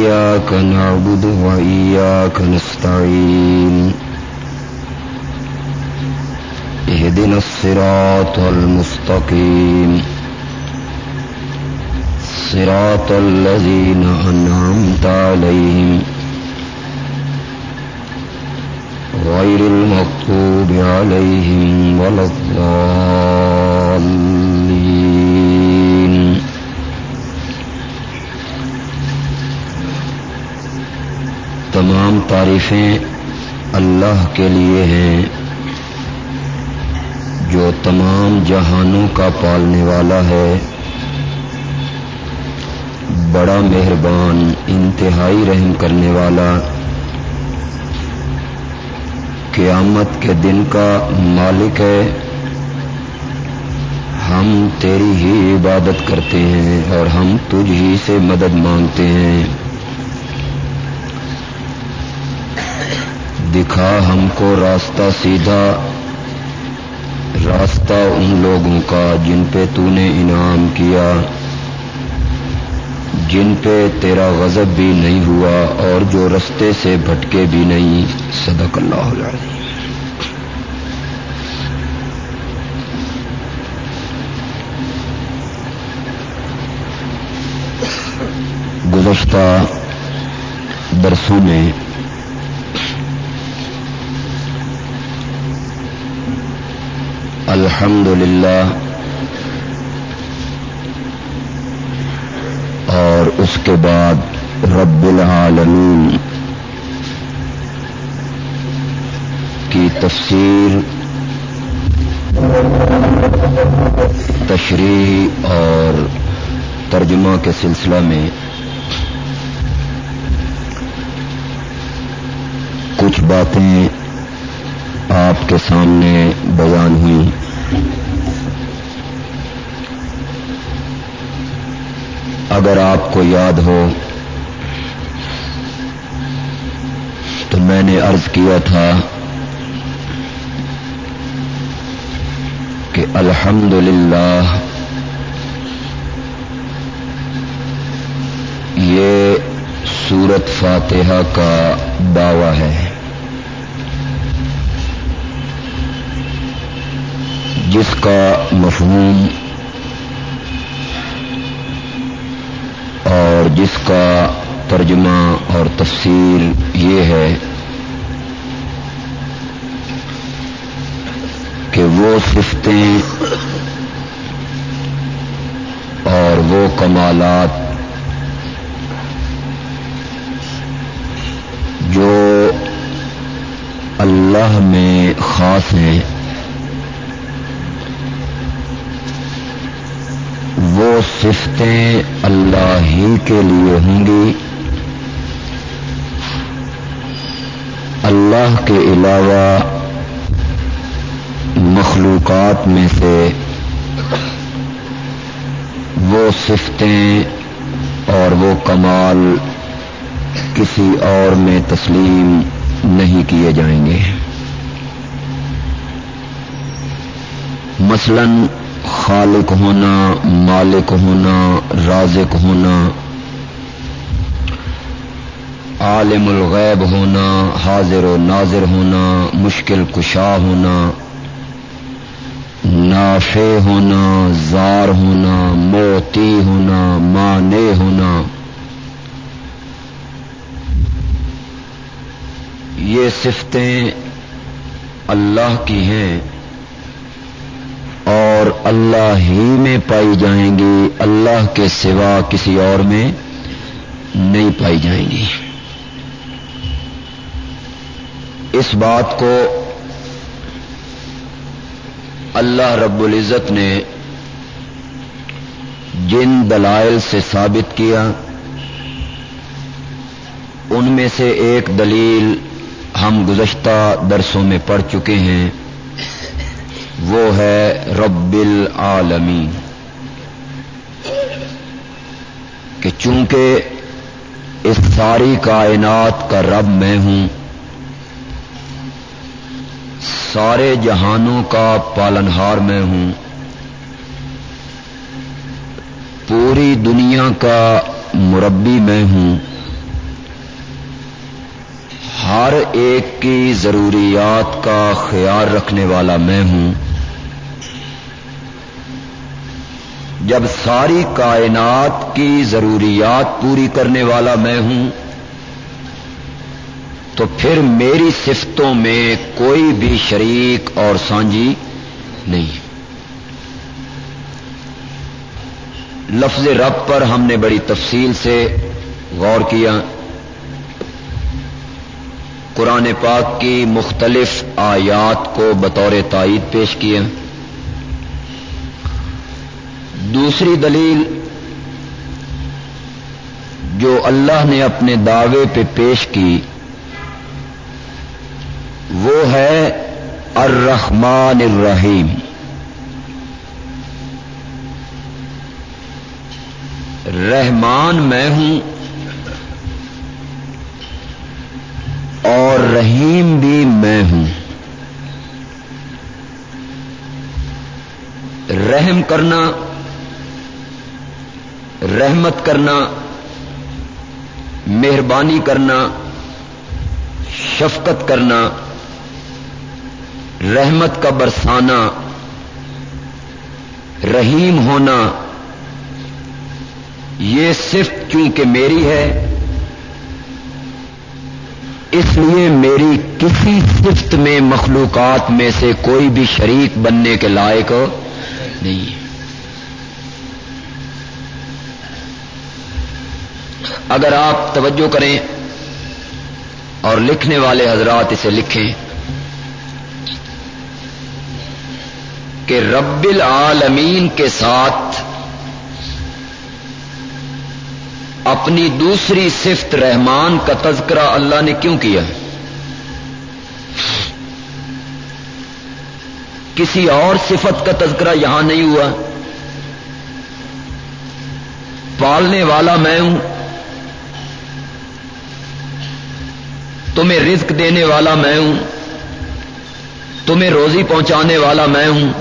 إياك نعبد وإياك نستعين. اهدنا الصراط المستقيم. صراط الذين أنعمت عليهم. غير المغضوب عليهم ولا الضالين. تمام تعریفیں اللہ کے لیے ہیں، جو تمام جہانوں کا پالنے والا ہے۔ بڑا مہربان، انتہائی رحم کرنے والا۔ قیامت کے دن کا مالک ہے۔ ہم تیری ہی عبادت کرتے ہیں اور ہم تجھ ہی سے مدد مانگتے ہیں۔ دکھا ہم کو راستہ سیدھا۔ راستہ ان لوگوں کا جن پہ تو نے انعام کیا۔ جن پہ تیرا غضب بھی نہیں ہوا اور جو رستے سے بھٹکے بھی نہیں۔ صدق اللہ العظیم۔ گزشتہ برسوں میں الحمد للہ۔ اور اس کے بعد رب العالمین کی تفسیر، تشریح اور ترجمہ کے سلسلہ میں کچھ باتیں آپ کے سامنے بیان ہوئی۔ اگر آپ کو یاد ہو، تو میں نے عرض کیا تھا کہ الحمد للہ یہ سورت فاتحہ کا دعوی ہے۔ جس کا مفہوم اور جس کا ترجمہ اور تفسیر یہ ہے کہ وہ صفتیں اور وہ کمالات جو اللہ میں خاص ہیں وہ صفتیں اللہ ہی کے لیے ہوں گی۔ اللہ کے علاوہ مخلوقات میں سے وہ صفتیں اور وہ کمال کسی اور میں تسلیم نہیں کیے جائیں گے۔ مثلاً خالق ہونا، مالک ہونا، رازق ہونا، عالم الغیب ہونا، حاضر و ناظر ہونا، مشکل کشا ہونا، نافع ہونا، زار ہونا، موتی ہونا، مانے ہونا۔ یہ صفتیں اللہ کی ہیں۔ اور اللہ ہی میں پائی جائیں گی، اللہ کے سوا کسی اور میں نہیں پائی جائیں گی۔ اس بات کو اللہ رب العزت نے جن دلائل سے ثابت کیا، ان میں سے ایک دلیل ہم گزشتہ درسوں میں پڑھ چکے ہیں۔ وہ ہے رب العالمین۔ کہ چونکہ اس ساری کائنات کا رب میں ہوں، سارے جہانوں کا پالنہار میں ہوں، پوری دنیا کا مربی میں ہوں، ہر ایک کی ضروریات کا خیال رکھنے والا میں ہوں۔ جب ساری کائنات کی ضروریات پوری کرنے والا میں ہوں، تو پھر میری صفتوں میں کوئی بھی شریک اور سانجی نہیں۔ لفظ رب پر ہم نے بڑی تفصیل سے غور کیا۔ قرآن پاک کی مختلف آیات کو بطور تائید پیش کیا۔ دوسری دلیل جو اللہ نے اپنے دعوے پہ پیش کی، وہ ہے الرحمن الرحیم۔ رحمان میں ہوں اور رحیم بھی میں ہوں۔ رحم کرنا رحمت کرنا، مہربانی کرنا، شفقت کرنا، رحمت کا برسانا، رحیم ہونا، یہ صرف چونکہ میری ہے، اس لیے میری کسی صفت میں مخلوقات میں سے کوئی بھی شریک بننے کے لائق نہیں ہے۔ اگر آپ توجہ کریں اور لکھنے والے حضرات اسے لکھیں کہ رب العالمین کے ساتھ اپنی دوسری صفت رحمان کا تذکرہ اللہ نے کیوں کیا؟ کسی اور صفت کا تذکرہ یہاں نہیں ہوا۔ پالنے والا میں ہوں۔ تمہیں رزق دینے والا میں ہوں۔ تمہیں روزی پہنچانے والا میں ہوں۔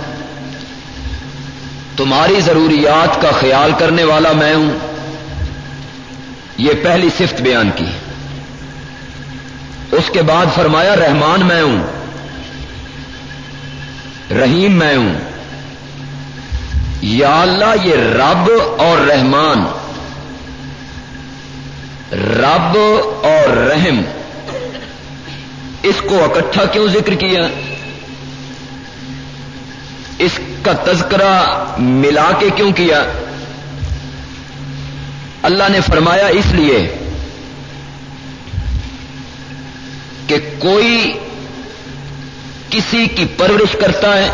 تمہاری ضروریات کا خیال کرنے والا میں ہوں۔ یہ پہلی صفت بیان کی۔ اس کے بعد فرمایا، رحمان میں ہوں۔ رحیم میں ہوں۔ یا اللہ، یہ رب اور رحمان۔ رب اور رحم۔ اس کو اکٹھا کیوں ذکر کیا؟ اس کا تذکرہ ملا کے کیوں کیا؟ اللہ نے فرمایا اس لیے کہ کوئی کسی کی پرورش کرتا ہے،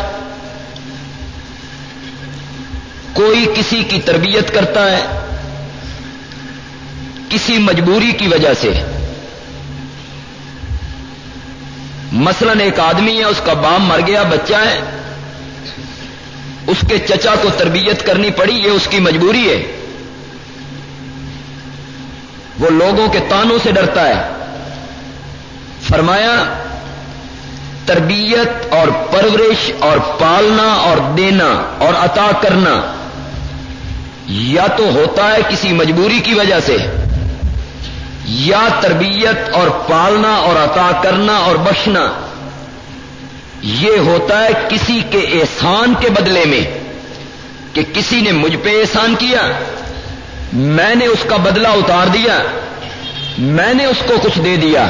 کوئی کسی کی تربیت کرتا ہے، کسی مجبوری کی وجہ سے۔ مثلا ایک آدمی ہے، اس کا بام مر گیا، بچہ ہے، اس کے چچا کو تربیت کرنی پڑی، یہ اس کی مجبوری ہے۔ وہ لوگوں کے تانوں سے ڈرتا ہے۔ فرمایا، تربیت اور پرورش اور پالنا اور دینا اور عطا کرنا یا تو ہوتا ہے کسی مجبوری کی وجہ سے۔ یا تربیت اور پالنا اور عطا کرنا اور بخشنا، یہ ہوتا ہے کسی کے احسان کے بدلے میں، کہ کسی نے مجھ پہ احسان کیا، میں نے اس کا بدلہ اتار دیا، میں نے اس کو کچھ دے دیا،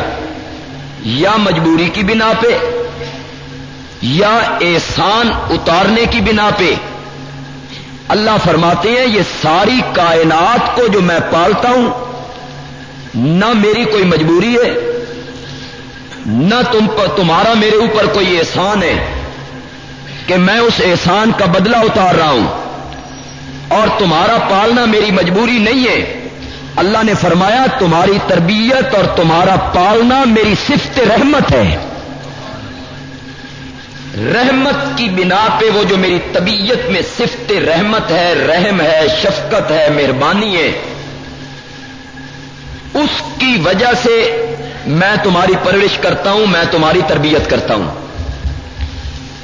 یا مجبوری کی بنا پہ، یا احسان اتارنے کی بنا پہ۔ اللہ فرماتے ہیں، یہ ساری کائنات کو جو میں پالتا ہوں نہ میری کوئی مجبوری ہے، نہ تم پر، تمہارا میرے اوپر کوئی احسان ہے کہ میں اس احسان کا بدلہ اتار رہا ہوں۔ اور تمہارا پالنا میری مجبوری نہیں ہے۔ اللہ نے فرمایا، تمہاری تربیت اور تمہارا پالنا میری صفت رحمت ہے۔ رحمت کی بنا پہ وہ جو میری طبیعت میں صفت رحمت ہے، رحم ہے، شفقت ہے، مہربانی ہے اس کی وجہ سے میں تمہاری پرورش کرتا ہوں، میں تمہاری تربیت کرتا ہوں۔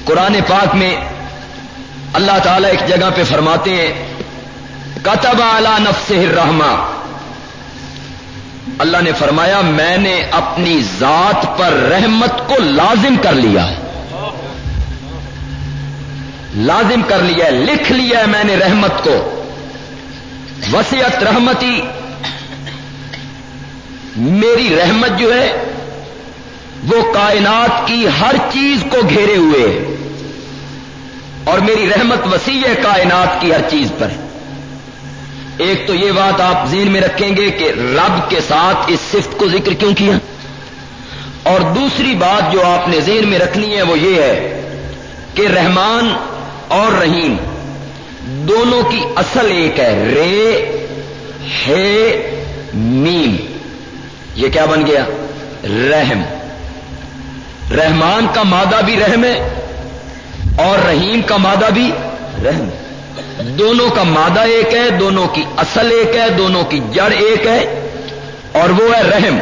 قرآن پاک میں اللہ تعالیٰ ایک جگہ پہ فرماتے ہیں، کتب اعلی نفس رحما اللہ نے فرمایا، میں نے اپنی ذات پر رحمت کو لازم کر لیا۔ لازم کر لیا، لکھ لیا میں نے رحمت کو۔ وسیعت رحمتی میری رحمت جو ہے، وہ کائنات کی ہر چیز کو گھیرے ہوئے ہے۔ اور میری رحمت وسیع ہے کائنات کی ہر چیز پر۔ ایک تو یہ بات آپ ذہن میں رکھیں گے کہ رب کے ساتھ اس صفت کو ذکر کیوں کیا؟ اور دوسری بات جو آپ نے ذہن میں رکھنی ہے، وہ یہ ہے کہ رحمان اور رحیم دونوں کی اصل ایک ہے، رے، ہے، میم۔ یہ کیا بن گیا؟ رحم۔ رحمان کا مادہ بھی رحم ہے اور رحیم کا مادہ بھی رحم۔ دونوں کا مادہ ایک ہے، دونوں کی اصل ایک ہے، دونوں کی جڑ ایک ہے اور وہ ہے رحم۔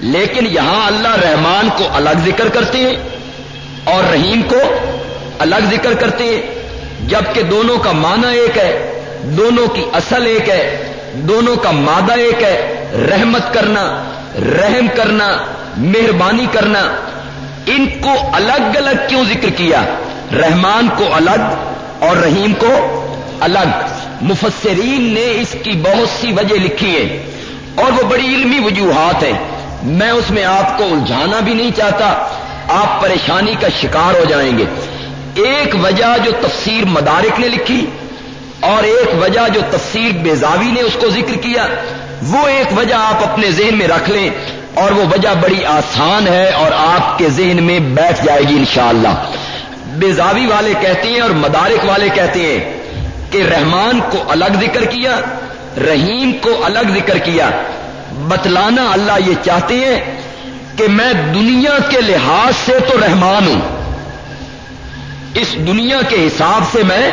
لیکن یہاں اللہ رحمان کو الگ ذکر کرتے ہیں اور رحیم کو الگ ذکر کرتے ہیں، جبکہ دونوں کا معنی ایک ہے، دونوں کی اصل ایک ہے، دونوں کا مادہ ایک ہے۔ رحمت کرنا، رحم کرنا، مہربانی کرنا، ان کو الگ الگ کیوں ذکر کیا؟ رحمان کو الگ اور رحیم کو الگ۔ مفسرین نے اس کی بہت سی وجہ لکھی ہے اور وہ بڑی علمی وجوہات ہیں۔ میں اس میں آپ کو الجھانا بھی نہیں چاہتا، آپ پریشانی کا شکار ہو جائیں گے۔ ایک وجہ جو تفسیر مدارک نے لکھی اور ایک وجہ جو تفسیر بیزاوی نے اس کو ذکر کیا وہ ایک وجہ آپ اپنے ذہن میں رکھ لیں اور وہ وجہ بڑی آسان ہے اور آپ کے ذہن میں بیٹھ جائے گی انشاءاللہ۔ بیزاوی والے کہتے ہیں اور مدارک والے کہتے ہیں کہ رحمان کو الگ ذکر کیا، رحیم کو الگ ذکر کیا۔ بتلانا اللہ یہ چاہتے ہیں کہ میں دنیا کے لحاظ سے تو رحمان ہوں۔ اس دنیا کے حساب سے میں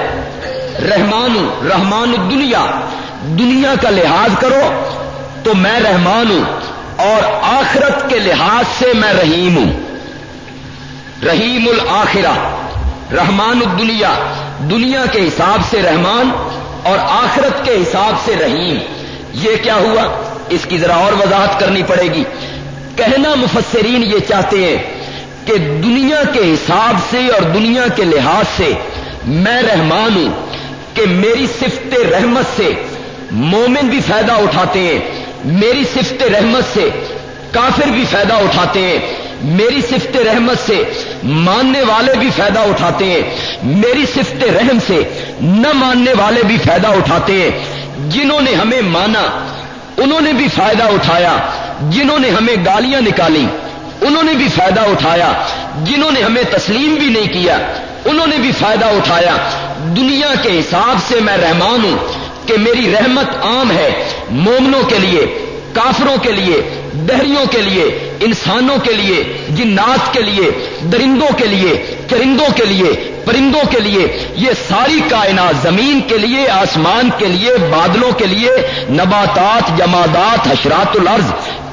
رحمان ہوں، رحمان الدنیا۔ دنیا کا لحاظ کرو تو میں رحمان ہوں اور آخرت کے لحاظ سے میں رحیم ہوں۔ رحیم الآخرہ رحمان الدنیا، دنیا کے حساب سے رحمان اور آخرت کے حساب سے رحیم۔ یہ کیا ہوا؟ اس کی ذرا اور وضاحت کرنی پڑے گی۔ کہنا مفسرین یہ چاہتے ہیں کہ دنیا کے حساب سے اور دنیا کے لحاظ سے میں رحمان ہوں کہ میری صفت رحمت سے مومن بھی فائدہ اٹھاتے ہیں، میری صفت رحمت سے کافر بھی فائدہ اٹھاتے ہیں، میری صفت رحمت سے ماننے والے بھی فائدہ اٹھاتے ہیں، میری صفت رحم سے نہ ماننے والے بھی فائدہ اٹھاتے ہیں۔ جنہوں نے ہمیں مانا، انہوں نے بھی فائدہ اٹھایا۔ جنہوں نے ہمیں گالیاں نکالی انہوں نے بھی فائدہ اٹھایا۔ جنہوں نے ہمیں تسلیم بھی نہیں کیا، انہوں نے بھی فائدہ اٹھایا۔ دنیا کے حساب سے میں رحمان ہوں۔ کہ میری رحمت عام ہے مومنوں کے لیے کافروں کے لیے دہریوں کے لیے انسانوں کے لیے، جنات کے لیے، درندوں کے لیے چرندوں کے لیے، پرندوں کے لیے، یہ ساری کائنات زمین کے لیے، آسمان کے لیے، بادلوں کے لیے، نباتات، جمادات، حشرات الارض۔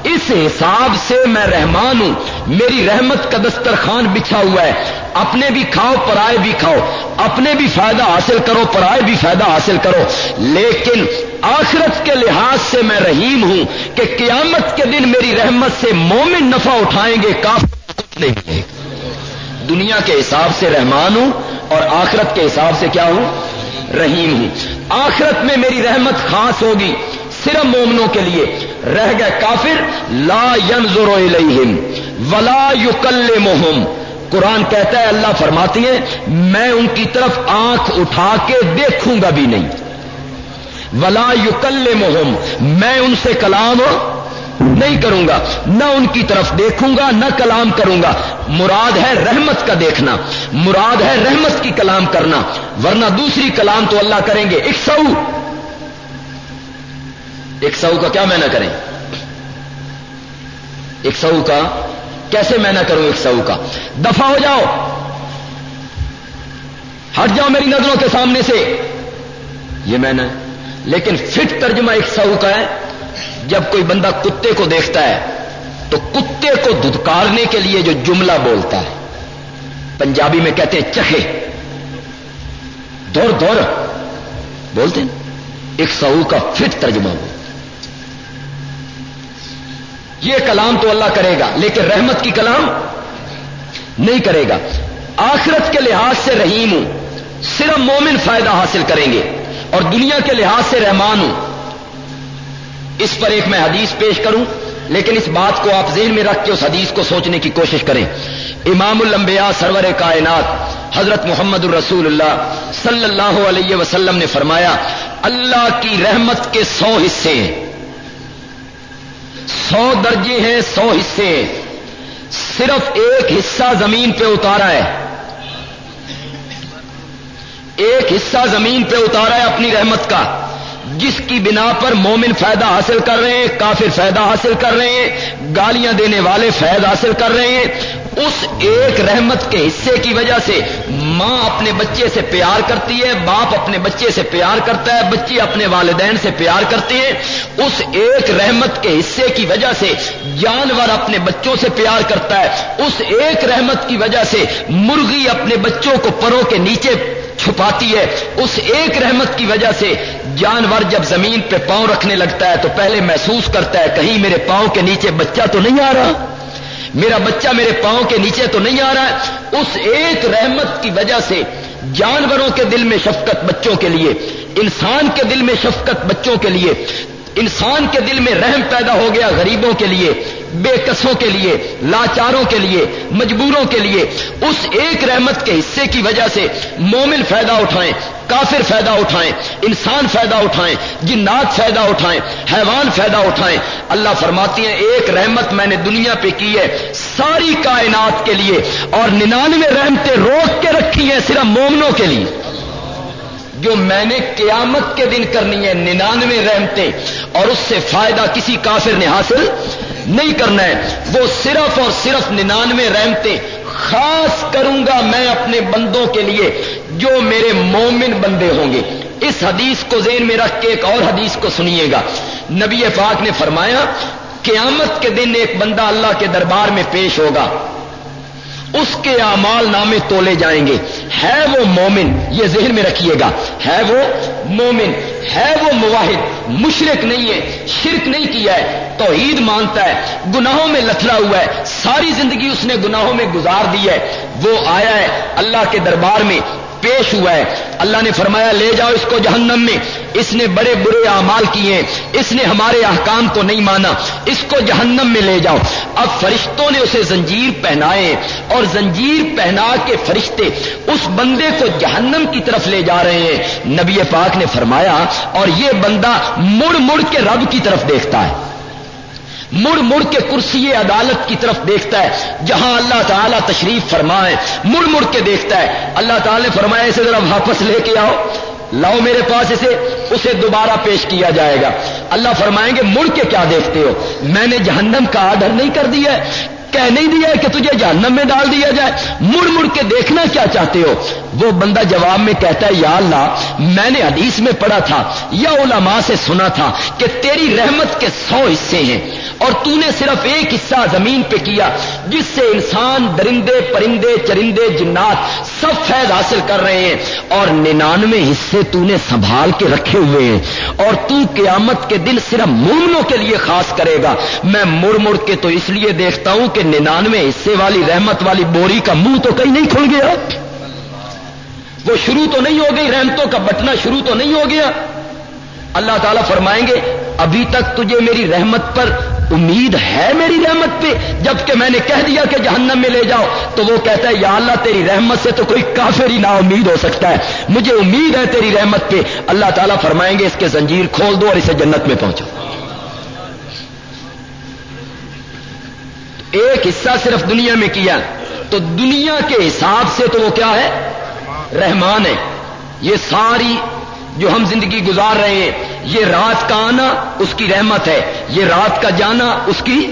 اس حساب سے میں رحمان ہوں۔ میری رحمت کا دسترخوان بچھا ہوا ہے۔ اپنے بھی کھاؤ، پرائے بھی کھاؤ۔ اپنے بھی فائدہ حاصل کرو، پرائے بھی فائدہ حاصل کرو۔ لیکن آخرت کے لحاظ سے میں رحیم ہوں کہ قیامت کے دن میری رحمت سے مومن نفع اٹھائیں گے کافی کچھ نہیں ملے دنیا کے حساب سے رحمان ہوں اور آخرت کے حساب سے کیا ہوں؟ رحیم ہوں۔ آخرت میں میری رحمت خاص ہوگی صرف مومنوں کے لیے۔ رہ گئے کافر، لا ينظر الیہم ولا یکلمہم۔ قرآن کہتا ہے، اللہ فرماتی ہے، میں ان کی طرف آنکھ اٹھا کے دیکھوں گا بھی نہیں۔ ولا یکلمہم، میں ان سے کلام نہیں کروں گا، نہ ان کی طرف دیکھوں گا، نہ کلام کروں گا۔ مراد ہے رحمت کا دیکھنا، مراد ہے رحمت کی کلام کرنا۔ ورنہ دوسری کلام تو اللہ کریں گے۔ ایک سو ایک سو کا کیا میں کریں؟ ایک سو کا کیسے میں نہ کروں ایک سو کا؟ دفاع ہو جاؤ۔ ہٹ جاؤ میری نظروں کے سامنے سے۔ یہ میں نے لیکن فٹ ترجمہ ایک سو کا ہے۔ جب کوئی بندہ کتے کو دیکھتا ہے، تو کتے کو دھدکارنے کے لیے جو جملہ بولتا ہے، پنجابی میں کہتے ہیں چہے دور دور۔ بولتے ہیں۔ ایک سو کا فٹ ترجمہ بولتا یہ کلام تو اللہ کرے گا، لیکن رحمت کی کلام نہیں کرے گا۔ آخرت کے لحاظ سے رحیم ہوں، صرف مومن فائدہ حاصل کریں گے، اور دنیا کے لحاظ سے رحمان ہوں۔ اس پر ایک میں حدیث پیش کروں، لیکن اس بات کو آپ ذہن میں رکھ کے اس حدیث کو سوچنے کی کوشش کریں۔ امام الانبیاء سرور کائنات حضرت محمد الرسول اللہ صلی اللہ علیہ وسلم نے فرمایا، اللہ کی رحمت کے سو حصے ہیں۔ سو درجے ہیں، سو حصے ہیں۔ صرف ایک حصہ زمین پہ اتارا ہے۔ ایک حصہ زمین پہ اتارا ہے اپنی رحمت کا۔ جس کی بنا پر مومن فائدہ حاصل کر رہے ہیں، کافر فائدہ حاصل کر رہے ہیں، گالیاں دینے والے فائدہ حاصل کر رہے ہیں۔ اس ایک رحمت کے حصے کی وجہ سے ماں اپنے بچے سے پیار کرتی ہے، باپ اپنے بچے سے پیار کرتا ہے بچے اپنے والدین سے پیار کرتے ہیں اس ایک رحمت کے حصے کی وجہ سے جانور اپنے بچوں سے پیار کرتا ہے۔ اس ایک رحمت کی وجہ سے مرغی اپنے بچوں کو پروں کے نیچے چھپاتی ہے، اس ایک رحمت کی وجہ سے جانور جب زمین پہ پاؤں رکھنے لگتا ہے تو پہلے محسوس کرتا ہے، کہیں میرے پاؤں کے نیچے بچہ تو نہیں آ رہا؟ میرا بچہ میرے پاؤں کے نیچے تو نہیں آ رہا؟ ہے اس ایک رحمت کی وجہ سے جانوروں کے دل میں شفقت بچوں کے لیے، انسان کے دل میں شفقت بچوں کے لیے، انسان کے دل میں رحم پیدا ہو گیا غریبوں کے لیے بے کسوں کے لیے، لاچاروں کے لیے، مجبوروں کے لیے، اس ایک رحمت کے حصے کی وجہ سے مومن فائدہ اٹھائیں، کافر فائدہ اٹھائیں، انسان فائدہ اٹھائیں، جنات فائدہ اٹھائیں، حیوان فائدہ اٹھائیں۔ اللہ فرماتی ہیں، ایک رحمت میں نے دنیا پہ کی ہے، ساری کائنات کے لیے، اور ننانوے رحمتیں روک کے رکھی ہیں صرف مومنوں کے لیے۔ جو میں نے قیامت کے دن کرنی ہے ننانوے رحمتیں، اور اس سے فائدہ کسی کافر نے حاصل نہیں کرنا ہے۔ وہ صرف اور صرف ننانوے رحمتیں خاص کروں گا میں اپنے بندوں کے لیے جو میرے مومن بندے ہوں گے۔ اس حدیث کو ذہن میں رکھ کے ایک اور حدیث کو سنیے گا۔ نبی پاک نے فرمایا، قیامت کے دن ایک بندہ اللہ کے دربار میں پیش ہوگا۔ اس کے اعمال نامے تولے جائیں گے۔ ہے وہ مومن، یہ ذہن میں رکھیے گا۔ ہے وہ مومن، ہے وہ مواحد۔ مشرق نہیں ہے، شرک نہیں کیا ہے۔ توحید مانتا ہے، گناہوں میں لتھڑا ہوا ہے۔ ساری زندگی اس نے گناہوں میں گزار دی ہے۔ وہ آیا ہے اللہ کے دربار میں۔ پیش ہوا ہے۔ اللہ نے فرمایا، لے جاؤ اس کو جہنم میں۔ اس نے بڑے برے اعمال کیے اس نے ہمارے احکام کو نہیں مانا۔ اس کو جہنم میں لے جاؤ۔ اب فرشتوں نے اسے زنجیر پہنائے اور زنجیر پہنا کے فرشتے اس بندے کو جہنم کی طرف لے جا رہے ہیں۔ نبی پاک نے فرمایا، اور یہ بندہ مڑ مڑ کے رب کی طرف دیکھتا ہے۔ مڑ مڑ کے کرسی عدالت کی طرف دیکھتا ہے، جہاں اللہ تعالیٰ تشریف فرمائے، مڑ مڑ کے دیکھتا ہے۔ اللہ تعالیٰ نے فرمایا، اسے ذرا واپس لے کے آؤ۔ لاؤ میرے پاس اسے اسے دوبارہ پیش کیا جائے گا۔ اللہ فرمائیں گے، مڑ کے کیا دیکھتے ہو؟ میں نے جہنم کا آڈر نہیں کر دیا کہہ نہیں دیا کہ تجھے جہنم میں ڈال دیا جائے۔ مڑ مڑ کے دیکھنا کیا چاہتے ہو؟ وہ بندہ جواب میں کہتا ہے، یا اللہ، میں نے حدیث میں پڑھا تھا، یا علماء سے سنا تھا کہ تیری رحمت کے سو حصے ہیں اور تو نے صرف ایک حصہ زمین پہ کیا جس سے انسان درندے، پرندے، چرندے، جنات سب فیض حاصل کر رہے ہیں اور ننانوے حصے تو نے سنبھال کے رکھے ہوئے ہیں اور تو قیامت کے دن صرف مومنوں کے لیے خاص کرے گا۔ میں مڑ مڑ کے تو اس لیے دیکھتا ہوں کہ ننانوے حصے والی رحمت والی بوری کا منہ تو کہیں نہیں کھل گیا؟ وہ شروع تو نہیں ہو گئی، رحمتوں کا بٹنا شروع تو نہیں ہو گیا۔ اللہ تعالیٰ فرمائیں گے، ابھی تک تجھے میری رحمت پر امید ہے میری رحمت پہ، جبکہ میں نے کہہ دیا کہ جہنم میں لے جاؤ۔ تو وہ کہتا ہے، یا اللہ، تیری رحمت سے تو کوئی کافر ہی نا امید ہو سکتا ہے۔ مجھے امید ہے تیری رحمت پہ۔ اللہ تعالیٰ فرمائیں گے، اس کے زنجیر کھول دو اور اسے جنت میں پہنچو ایک حصہ صرف دنیا میں کیا تو دنیا کے حساب سے تو وہ کیا ہے؟ رحمان ہے۔ یہ ساری جو ہم زندگی گزار رہے ہیں، یہ رات کا آنا اس کی رحمت ہے۔ یہ رات کا جانا اس کی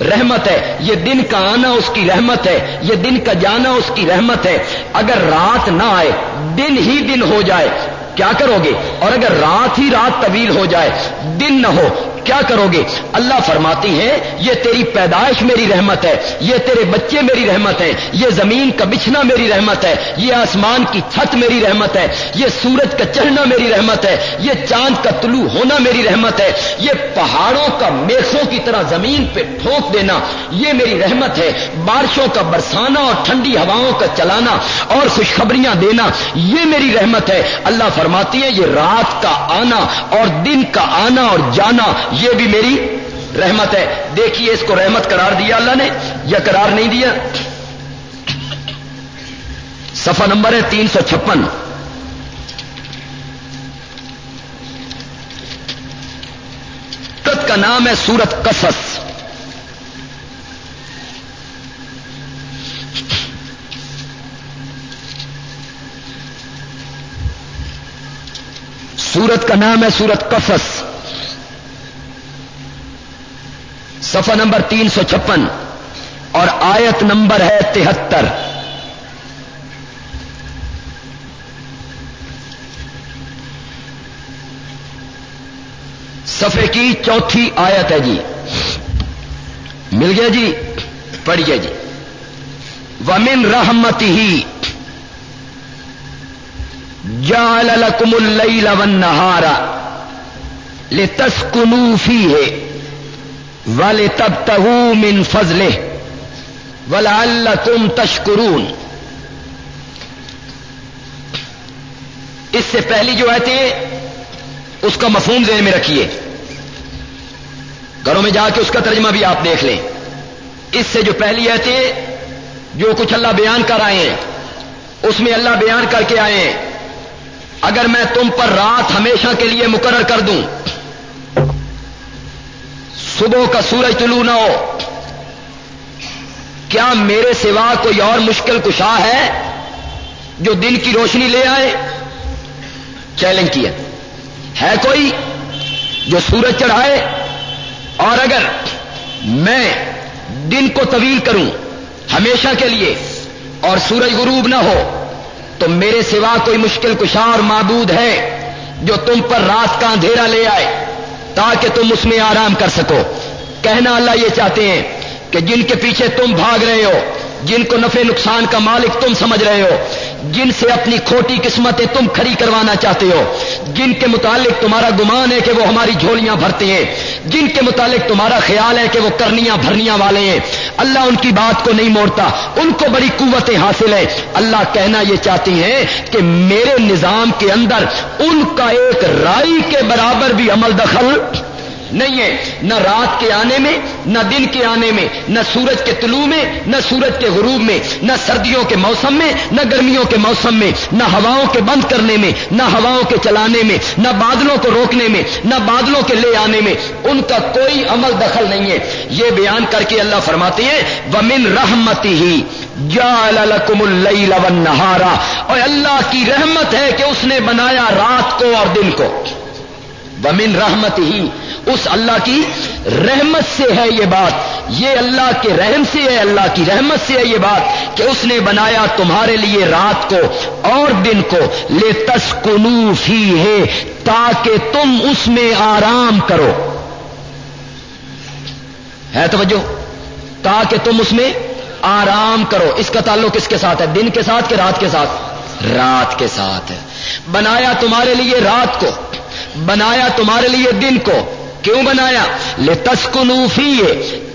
رحمت ہے۔ یہ دن کا آنا اس کی رحمت ہے۔ یہ دن کا جانا اس کی رحمت ہے۔ اگر رات نہ آئے، دن ہی دن ہو جائے۔ کیا کرو گے اور اگر رات ہی رات طویل ہو جائے، دن نہ ہو، کیا کرو گے اللہ فرماتی ہے یہ تیری پیدائش میری رحمت ہے، یہ تیرے بچے میری رحمت ہے یہ زمین کا بچھنا میری رحمت ہے، یہ آسمان کی چھت میری رحمت ہے، یہ سورج کا چڑھنا میری رحمت ہے، یہ چاند کا طلوع ہونا میری رحمت ہے، یہ پہاڑوں کا میسوں کی طرح زمین پہ ٹھوک دینا، یہ میری رحمت ہے، بارشوں کا برسانا اور ٹھنڈی ہواؤں کا چلانا اور خوشخبریاں دینا، یہ میری رحمت ہے، اللہ فرماتی ہے یہ رات کا آنا اور دن کا آنا اور جانا، یہ بھی میری رحمت ہے۔ دیکھیے اس کو رحمت قرار دیا اللہ نے یا قرار نہیں دیا۔ سفا نمبر ہے تین سو چھپن۔ کا نام ہے سورت کسس سورت کا نام ہے سورت کفس صفحہ نمبر تین سو چھپن۔ اور آیت نمبر ہے تہتر۔ صفحے کی چوتھی آیت ہے جی۔ مل گیا جی؟ پڑھیے جی۔ ومن رحمت ہی جال لکم اللیل والنہارا لتسکنو فیہ والے تب تہو فضلے ولا اللہ تشکرون اس سے پہلی جو آئے اس کا مفہوم ذہن میں رکھیے۔ گھروں میں جا کے اس کا ترجمہ بھی آپ دیکھ لیں۔ اس سے جو پہلی آئے جو کچھ اللہ بیان کر آئے ہیں، اس میں اللہ بیان کر کے آئے ہیں۔ اگر میں تم پر رات ہمیشہ کے لیے مقرر کر دوں، صبح کا سورج طلوع نہ ہو، کیا میرے سوا کوئی اور مشکل کشا ہے جو دن کی روشنی لے آئے؟ چیلنج کیا۔ ہے کوئی جو سورج چڑھائے؟ اور اگر میں دن کو طویل کروں ہمیشہ کے لیے اور سورج غروب نہ ہو تو میرے سوا کوئی مشکل کشا اور معبود ہے جو تم پر رات کا اندھیرا لے آئے تاکہ تم اس میں آرام کر سکو۔ کہنا اللہ یہ چاہتے ہیں کہ جن کے پیچھے تم بھاگ رہے ہو، جن کو نفع نقصان کا مالک تم سمجھ رہے ہو جن سے اپنی کھوٹی قسمتیں تم کھڑی کروانا چاہتے ہو، جن کے متعلق تمہارا گمان ہے کہ وہ ہماری جھولیاں بھرتے ہیں، جن کے متعلق تمہارا خیال ہے کہ وہ کرنیاں بھرنیاں والے ہیں۔ اللہ ان کی بات کو نہیں موڑتا، ان کو بڑی قوتیں حاصل ہیں۔ اللہ کہنا یہ چاہتے ہیں کہ میرے نظام کے اندر ان کا ایک رائی کے برابر بھی عمل دخل نہیں ہے۔ نہ رات کے آنے میں، نہ دن کے آنے میں، نہ سورج کے طلوع میں، نہ سورج کے غروب میں، نہ سردیوں کے موسم میں، نہ گرمیوں کے موسم میں، نہ ہواؤں کے بند کرنے میں، نہ ہواؤں کے چلانے میں، نہ بادلوں کو روکنے میں، نہ بادلوں کے لے آنے میں، ان کا کوئی عمل دخل نہیں ہے۔ یہ بیان کر کے اللہ فرماتے ہیں، ومن رحمتی ہی جالکم اللیل والنہارا اور اللہ کی رحمت ہے کہ اس نے بنایا رات کو اور دن کو۔ ومن رحمت ہی اس اللہ کی رحمت سے ہے یہ بات۔ یہ اللہ کے رحم سے ہے، اللہ کی رحمت سے ہے یہ بات کہ اس نے بنایا تمہارے لیے رات کو اور دن کو۔ لے تسکنو فی ہے تاکہ تم اس میں آرام کرو۔ ہے توجہ؟ تاکہ تم اس میں آرام کرو۔ اس کا تعلق کس کے ساتھ ہے؟ دن کے ساتھ کہ رات کے ساتھ؟ رات کے ساتھ۔ ہے بنایا تمہارے لیے رات کو۔ بنایا تمہارے لیے دن کو کیوں بنایا لے تسکنوفی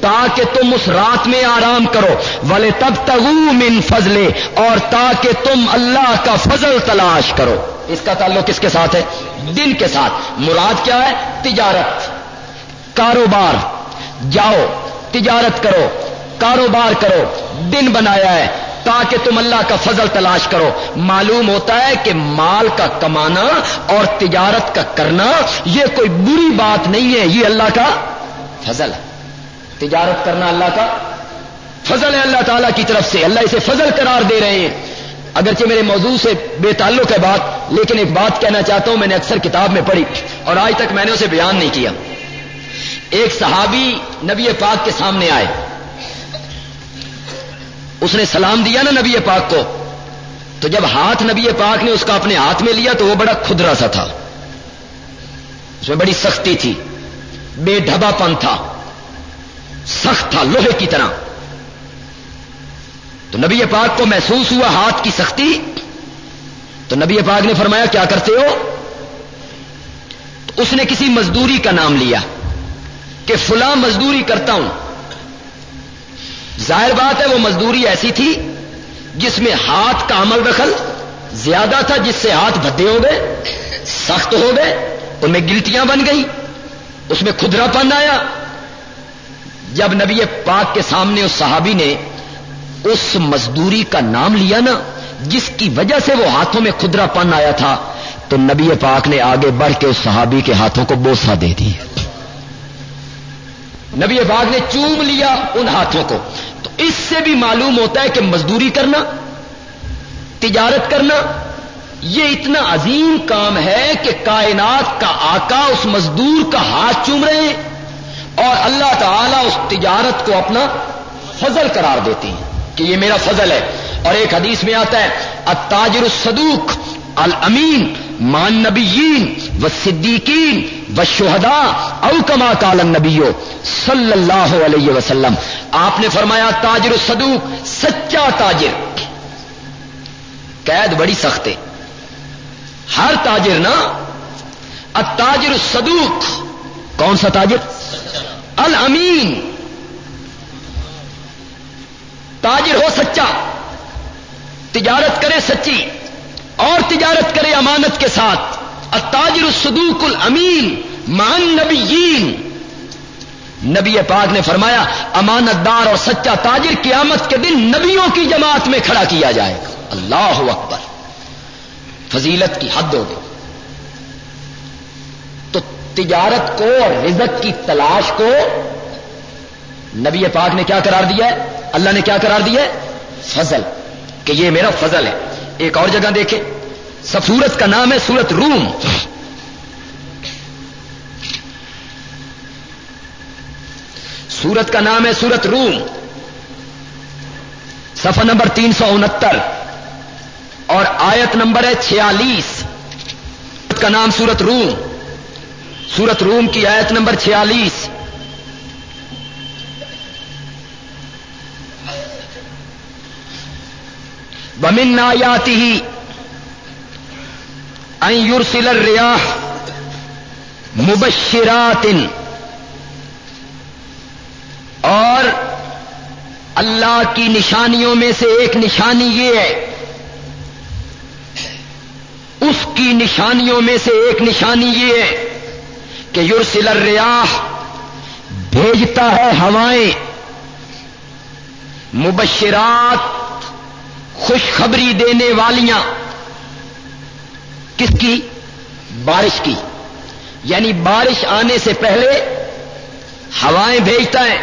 تاکہ تم اس رات میں آرام کرو والے تب تگو من فضلے اور تاکہ تم اللہ کا فضل تلاش کرو اس کا تعلق کس کے ساتھ ہے دن کے ساتھ مراد کیا ہے تجارت کاروبار جاؤ تجارت کرو کاروبار کرو دن بنایا ہے تاکہ تم اللہ کا فضل تلاش کرو۔ معلوم ہوتا ہے کہ مال کا کمانا اور تجارت کا کرنا یہ کوئی بری بات نہیں ہے۔ یہ اللہ کا فضل ہے۔ تجارت کرنا اللہ کا فضل ہے اللہ تعالیٰ کی طرف سے۔ اللہ اسے فضل قرار دے رہے ہیں۔ اگرچہ میرے موضوع سے بے تعلق ہے بات، لیکن ایک بات کہنا چاہتا ہوں، میں نے اکثر کتاب میں پڑھی اور آج تک میں نے اسے بیان نہیں کیا۔ ایک صحابی نبی پاک کے سامنے آئے۔ اس نے سلام دیا نا نبی پاک کو۔ تو جب ہاتھ نبی پاک نے اس کا اپنے ہاتھ میں لیا تو وہ بڑا کھدرا سا تھا۔ اس میں بڑی سختی تھی۔ بے ڈھبا پن تھا۔ سخت تھا لوہے کی طرح۔ تو نبی پاک کو محسوس ہوا ہاتھ کی سختی۔ تو نبی پاک نے فرمایا، کیا کرتے ہو؟ تو اس نے کسی مزدوری کا نام لیا کہ فلاں مزدوری کرتا ہوں۔ ظاہر بات ہے وہ مزدوری ایسی تھی جس میں ہاتھ کا عمل دخل، زیادہ تھا جس سے ہاتھ بھدے ہو گئے، سخت ہو گئے، ان میں گلٹیاں بن گئی اس میں کھدرا پن آیا۔ جب نبی پاک کے سامنے اس صحابی نے اس مزدوری کا نام لیا نا، جس کی وجہ سے وہ ہاتھوں میں کھدرا پن آیا تھا، تو نبی پاک نے آگے بڑھ کے اس صحابی کے ہاتھوں کو بوسا دے دی نبی پاک نے چوم لیا ان ہاتھوں کو۔ اس سے بھی معلوم ہوتا ہے کہ مزدوری کرنا، تجارت کرنا، یہ اتنا عظیم کام ہے کہ کائنات کا آقا اس مزدور کا ہاتھ چوم رہے ہیں اور اللہ تعالی اس تجارت کو اپنا فضل قرار دیتی ہیں کہ یہ میرا فضل ہے۔ اور ایک حدیث میں آتا ہے، التاجر الصدوق الامین مان نبیین و صدیقین و شہدا او کما کال نبیو صلی اللہ علیہ وسلم۔ آپ نے فرمایا، تاجر الصدوق، سچا تاجر۔ قید بڑی سخت ہے۔ ہر تاجر نا، التاجر الصدوق۔ کون سا تاجر؟ الامین۔ تاجر ہو سچا، تجارت کرے سچی۔ اور تجارت کرے امانت کے ساتھ۔ التاجر الصدوق الامین مان نبیین نبی پاک نے فرمایا امانت دار اور سچا تاجر قیامت کے دن نبیوں کی جماعت میں کھڑا کیا جائے گا۔ اللہ اکبر۔ فضیلت کی حد ہوگی۔ تو تجارت کو اور رزق کی تلاش کو نبی پاک نے کیا قرار دیا ہے؟ اللہ نے کیا قرار دیا ہے؟ فضل۔ کہ یہ میرا فضل ہے۔ ایک اور جگہ دیکھیں۔ سفورت کا نام ہے سورت روم۔ سورت کا نام ہے سورت روم۔ سفر نمبر تین سو انہتر۔ اور آیت نمبر ہے چھیالیس۔ کا نام سورت روم۔ سورت روم کی آیت نمبر چھیالیس۔ بمن آیاتی ہی یورسل ریاح مبشرات اور اللہ کی نشانیوں میں سے ایک نشانی یہ ہے۔ اس کی نشانیوں میں سے ایک نشانی یہ ہے کہ یورسل ریاح بھیجتا ہے ہوائیں۔ مبشرات خوشخبری دینے والیاں کس کی؟ بارش کی۔ یعنی بارش آنے سے پہلے ہوائیں بھیجتا ہے،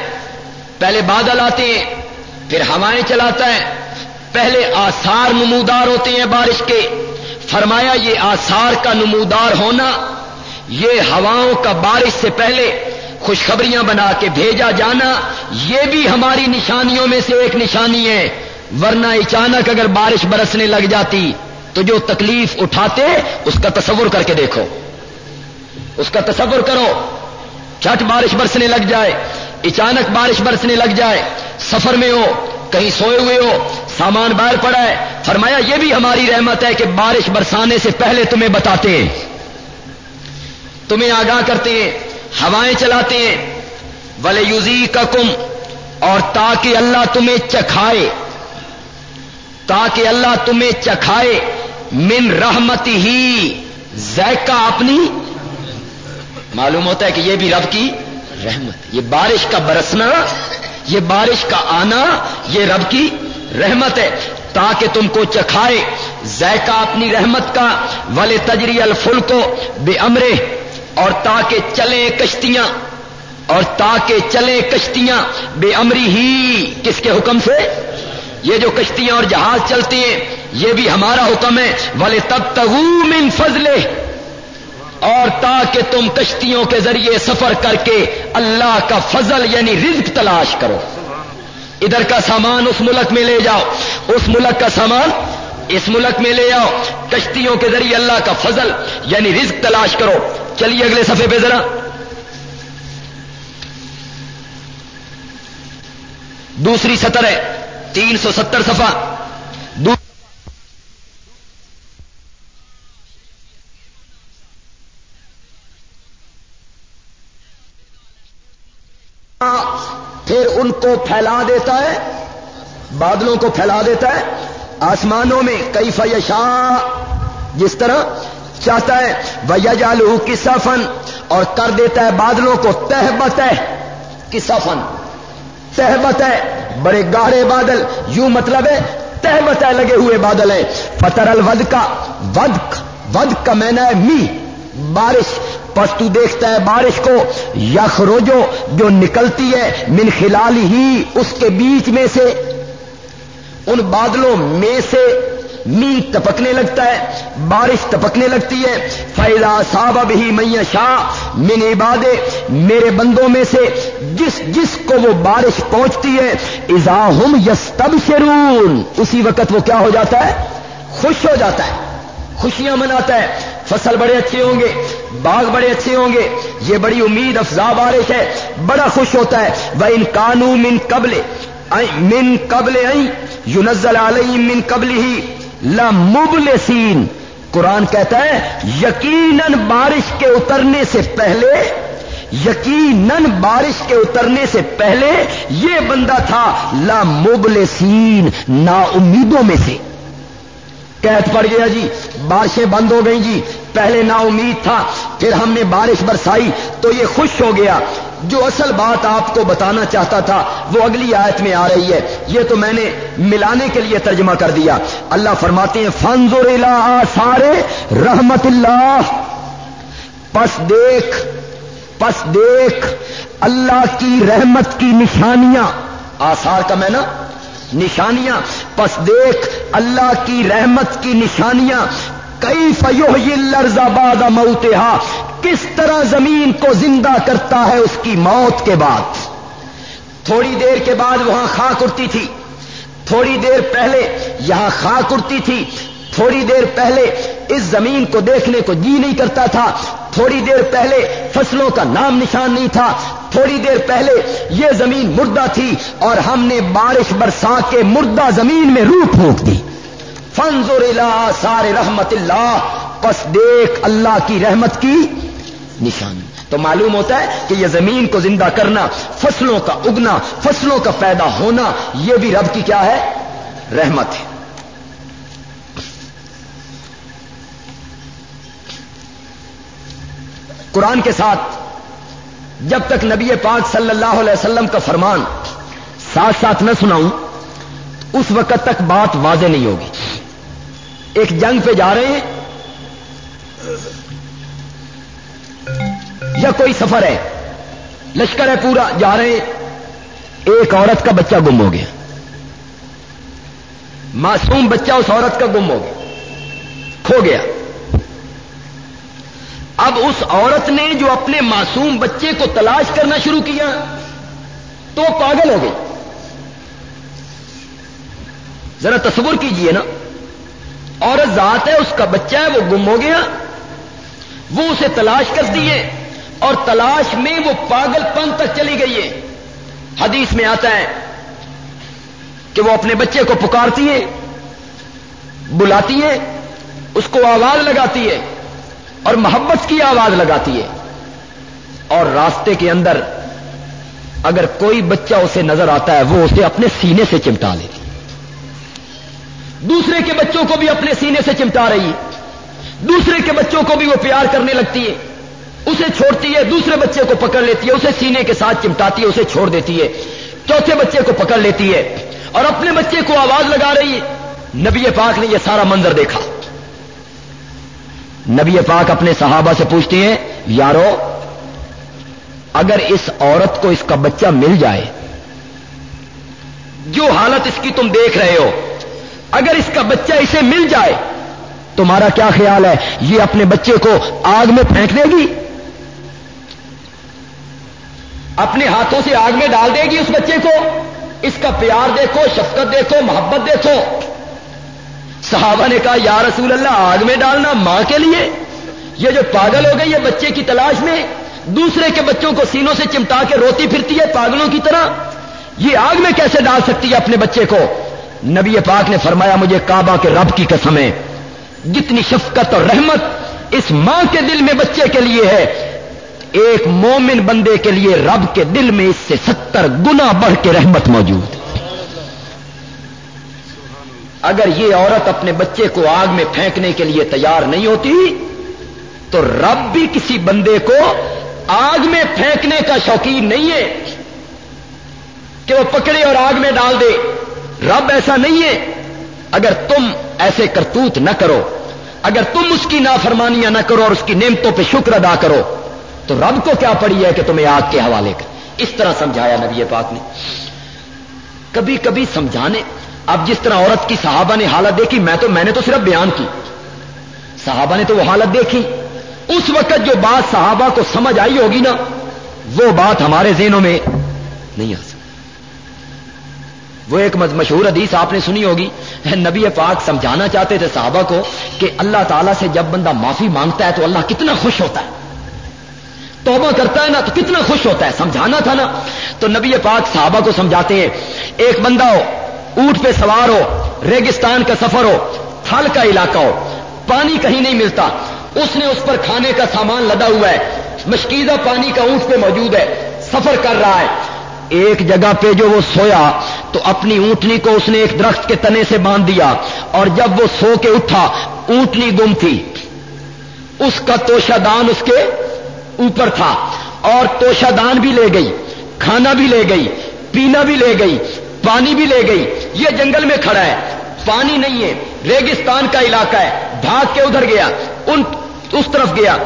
پہلے بادل آتے ہیں، پھر ہوائیں چلاتا ہے۔ پہلے آثار نمودار ہوتے ہیں بارش کے۔ فرمایا، یہ آثار کا نمودار ہونا، یہ ہواؤں کا بارش سے پہلے خوشخبریاں بنا کے بھیجا جانا، یہ بھی ہماری نشانیوں میں سے ایک نشانی ہے۔ ورنہ اچانک اگر بارش برسنے لگ جاتی تو جو تکلیف اٹھاتے اس کا تصور کر کے دیکھو۔ اس کا تصور کرو۔ چھٹ بارش برسنے لگ جائے، اچانک بارش برسنے لگ جائے، سفر میں ہو، کہیں سوئے ہوئے ہو، سامان باہر پڑا ہے۔ فرمایا، یہ بھی ہماری رحمت ہے کہ بارش برسانے سے پہلے تمہیں بتاتے ہیں۔ تمہیں آگاہ کرتے ہیں، ہوائیں چلاتے ہیں۔ ولے یوزی کا کم اور تاکہ اللہ تمہیں چکھائے۔ تاکہ اللہ تمہیں چکھائے، من رحمت ہی، ذائقہ اپنی معلوم ہوتا ہے کہ یہ بھی رب کی رحمت، یہ بارش کا برسنا، یہ بارش کا آنا، یہ رب کی رحمت ہے۔ تاکہ تم کو چکھائے ذائقہ اپنی رحمت کا والے تجری الفل کو بے امرے اور تاکہ چلیں کشتیاں، اور تاکہ چلیں کشتیاں بے امری ہی کس کے حکم سے؟ یہ جو کشتیاں اور جہاز چلتے ہیں، یہ بھی ہمارا حکم ہے۔ والے تب تغ فضلے اور تاکہ تم کشتیوں کے ذریعے سفر کر کے اللہ کا فضل یعنی رزق تلاش کرو۔ ادھر کا سامان اس ملک میں لے جاؤ۔ اس ملک کا سامان اس ملک میں لے آؤ۔ کشتیوں کے ذریعے اللہ کا فضل یعنی رزق تلاش کرو۔ چلیے اگلے صفحے پہ ذرا۔ دوسری سطر ہے۔ تین سو ستر سفا پھر ان کو پھیلا دیتا ہے، بادلوں کو پھیلا دیتا ہے، آسمانوں میں کئی فیشا جس طرح چاہتا ہے ویا جالو کسا فن اور کر دیتا ہے بادلوں کو تہبت ہے کسا فن تہبت ہے بڑے گاڑے بادل، یوں مطلب ہے تہبت ہے لگے ہوئے بادل ہیں۔ فتر الود کا ود ود کا مینا ہے می، بارش۔ پس تو دیکھتا ہے بارش کو یخ روجو جو نکلتی ہے، من خلال ہی، اس کے بیچ میں سے، ان بادلوں میں سے می ٹپکنے لگتا ہے، بارش ٹپکنے لگتی ہے۔ فیضا صاحب ہی میاں شاہ من عبادے میرے بندوں میں سے جس جس کو وہ بارش پہنچتی ہے ہم یس تب اسی وقت وہ کیا ہو جاتا ہے؟ خوش ہو جاتا ہے۔ خوشیاں مناتا ہے۔ فصل بڑے اچھے ہوں گے، باغ بڑے اچھے ہوں گے۔ یہ بڑی امید افزا بارش ہے۔ بڑا خوش ہوتا ہے۔ وہ ان قانون من قبل من قبل یو نزل علیہ من قبل ہی لمبل سین قرآن کہتا ہے، یقیناً بارش کے اترنے سے پہلے، یقیناً بارش کے اترنے سے پہلے یہ بندہ تھا لا مبلسین نا امیدوں میں سے۔ قید پڑ گیا جی بارشیں بند ہو گئی جی پہلے نا امید تھا، پھر ہم نے بارش برسائی تو یہ خوش ہو گیا۔ جو اصل بات آپ کو بتانا چاہتا تھا، وہ اگلی آیت میں آ رہی ہے۔ یہ تو میں نے ملانے کے لیے ترجمہ کر دیا۔ اللہ فرماتے ہیں فنزور سارے رحمت اللہ۔ پس دیکھ پس دیکھ اللہ کی رحمت کی نشانیاں۔ آثار کا میں نا، نشانیاں۔ پس دیکھ اللہ کی رحمت کی نشانیاں۔ کئی فیو لرز آباد موتہا۔ کس طرح زمین کو زندہ کرتا ہے اس کی موت کے بعد؟ تھوڑی دیر کے بعد وہاں خاک اڑتی تھی۔ تھوڑی دیر پہلے یہاں خاک اڑتی تھی۔ تھوڑی دیر پہلے اس زمین کو دیکھنے کو جی نہیں کرتا تھا۔ تھوڑی دیر پہلے فصلوں کا نام نشان نہیں تھا۔ تھوڑی دیر پہلے یہ زمین مردہ تھی اور ہم نے بارش برسا کے مردہ زمین میں روح پھونک دی۔ فنزور سارے رحمت اللہ۔ پس دیکھ اللہ کی رحمت کی۔ نشانی۔ تو معلوم ہوتا ہے کہ یہ زمین کو زندہ کرنا، فصلوں کا اگنا، فصلوں کا پیدا ہونا، یہ بھی رب کی کیا ہے؟ رحمت ہے۔ قرآن کے ساتھ جب تک نبی پاک صلی اللہ علیہ وسلم کا فرمان ساتھ ساتھ نہ سناؤں، اس وقت تک بات واضح نہیں ہوگی۔ ایک جنگ پہ جا رہے ہیں۔ یا کوئی سفر ہے؟ لشکر ہے پورا، جا رہے ہیں۔ ایک عورت کا بچہ گم ہو گیا۔ معصوم بچہ اس عورت کا گم ہو گیا۔ کھو گیا۔ اب اس عورت نے جو اپنے معصوم بچے کو تلاش کرنا شروع کیا، تو پاگل ہو گئی۔ ذرا تصور کیجیے نا۔ عورت ذات ہے، اس کا بچہ ہے، وہ گم ہو گیا۔ وہ اسے تلاش کرتی ہے اور تلاش میں وہ پاگل پن تک چلی گئی ہے۔ حدیث میں آتا ہے کہ وہ اپنے بچے کو پکارتی ہے بلاتی ہے اس کو آواز لگاتی ہے اور محبت کی آواز لگاتی ہے۔ اور راستے کے اندر اگر کوئی بچہ اسے نظر آتا ہے، وہ اسے اپنے سینے سے چمٹا لیتی دوسرے کے بچوں کو بھی اپنے سینے سے چمٹا رہی ہے۔ دوسرے کے بچوں کو بھی وہ پیار کرنے لگتی ہے۔ اسے چھوڑتی ہے، دوسرے بچے کو پکڑ لیتی ہے، اسے سینے کے ساتھ چمٹاتی ہے، اسے چھوڑ دیتی ہے۔ چوتھے بچے کو پکڑ لیتی ہے۔ اور اپنے بچے کو آواز لگا رہی ہے۔ نبی پاک نے یہ سارا منظر دیکھا۔ نبی پاک اپنے صحابہ سے پوچھتے ہیں، یارو، اگر اس عورت کو اس کا بچہ مل جائے، جو حالت اس کی تم دیکھ رہے ہو، اگر اس کا بچہ اسے مل جائے، تمہارا کیا خیال ہے؟ یہ اپنے بچے کو آگ میں پھینک دے گی؟ اپنے ہاتھوں سے آگ میں ڈال دے گی اس بچے کو۔ اس کا پیار دیکھو، شفقت دیکھو، محبت دیکھو۔ صحابہ نے کہا، یا رسول اللہ، آگ میں ڈالنا ماں کے لیے؟ یہ جو پاگل ہو گئی ہے بچے کی تلاش میں، دوسرے کے بچوں کو سینوں سے چمٹا کے روتی پھرتی ہے پاگلوں کی طرح۔ یہ آگ میں کیسے ڈال سکتی ہے اپنے بچے کو؟ نبی پاک نے فرمایا، مجھے کعبہ کے رب کی قسم ہے جتنی شفقت اور رحمت اس ماں کے دل میں بچے کے لیے ہے ایک مومن بندے کے لیے رب کے دل میں اس سے ستر گنا بڑھ کے رحمت موجود اگر یہ عورت اپنے بچے کو آگ میں پھینکنے کے لیے تیار نہیں ہوتی، تو رب بھی کسی بندے کو آگ میں پھینکنے کا شوقین نہیں ہے کہ وہ پکڑے اور آگ میں ڈال دے۔ رب ایسا نہیں ہے۔ اگر تم ایسے کرتوت نہ کرو، اگر تم اس کی نافرمانیاں نہ کرو اور اس کی نعمتوں پہ شکر ادا کرو تو رب کو کیا پڑی ہے کہ تمہیں آگ کے حوالے کر؟ اس طرح سمجھایا نبی پاک نے۔ کبھی کبھی سمجھانے، اب جس طرح عورت کی صحابہ نے حالت دیکھی، میں تو میں نے تو صرف بیان کی۔ صحابہ نے تو وہ حالت دیکھی۔ اس وقت جو بات صحابہ کو سمجھ آئی ہوگی نا، وہ بات ہمارے ذہنوں میں نہیں آ سکتی۔ وہ ایک مشہور حدیث آپ نے سنی ہوگی۔ نبی پاک سمجھانا چاہتے تھے صحابہ کو کہ اللہ تعالیٰ سے جب بندہ معافی مانگتا ہے تو اللہ کتنا خوش ہوتا ہے۔ توبہ کرتا ہے نا تو کتنا خوش ہوتا ہے، سمجھانا تھا نا۔ تو نبی پاک صحابہ کو سمجھاتے ہیں، ایک بندہ ہو، اونٹ پہ سوار ہو، ریگستان کا سفر ہو، تھل کا علاقہ ہو، پانی کہیں نہیں ملتا۔ اس نے اس پر کھانے کا سامان لدا ہوا ہے۔ مشکیزہ پانی کا اونٹ پہ موجود ہے، سفر کر رہا ہے۔ ایک جگہ پہ جو وہ سویا، تو اپنی اونٹنی کو اس نے ایک درخت کے تنے سے باندھ دیا۔ اور جب وہ سو کے اٹھا، اونٹنی گم تھی۔ اس کا توشا دان اس کے اوپر تھا اور توشا دان بھی لے گئی، کھانا بھی لے گئی، پینا بھی لے گئی، پانی بھی لے گئی۔ یہ جنگل میں کھڑا ہے۔ پانی نہیں ہے، ریگستان کا علاقہ ہے۔ بھاگ کے ادھر گیا، ان اس طرف گیا۔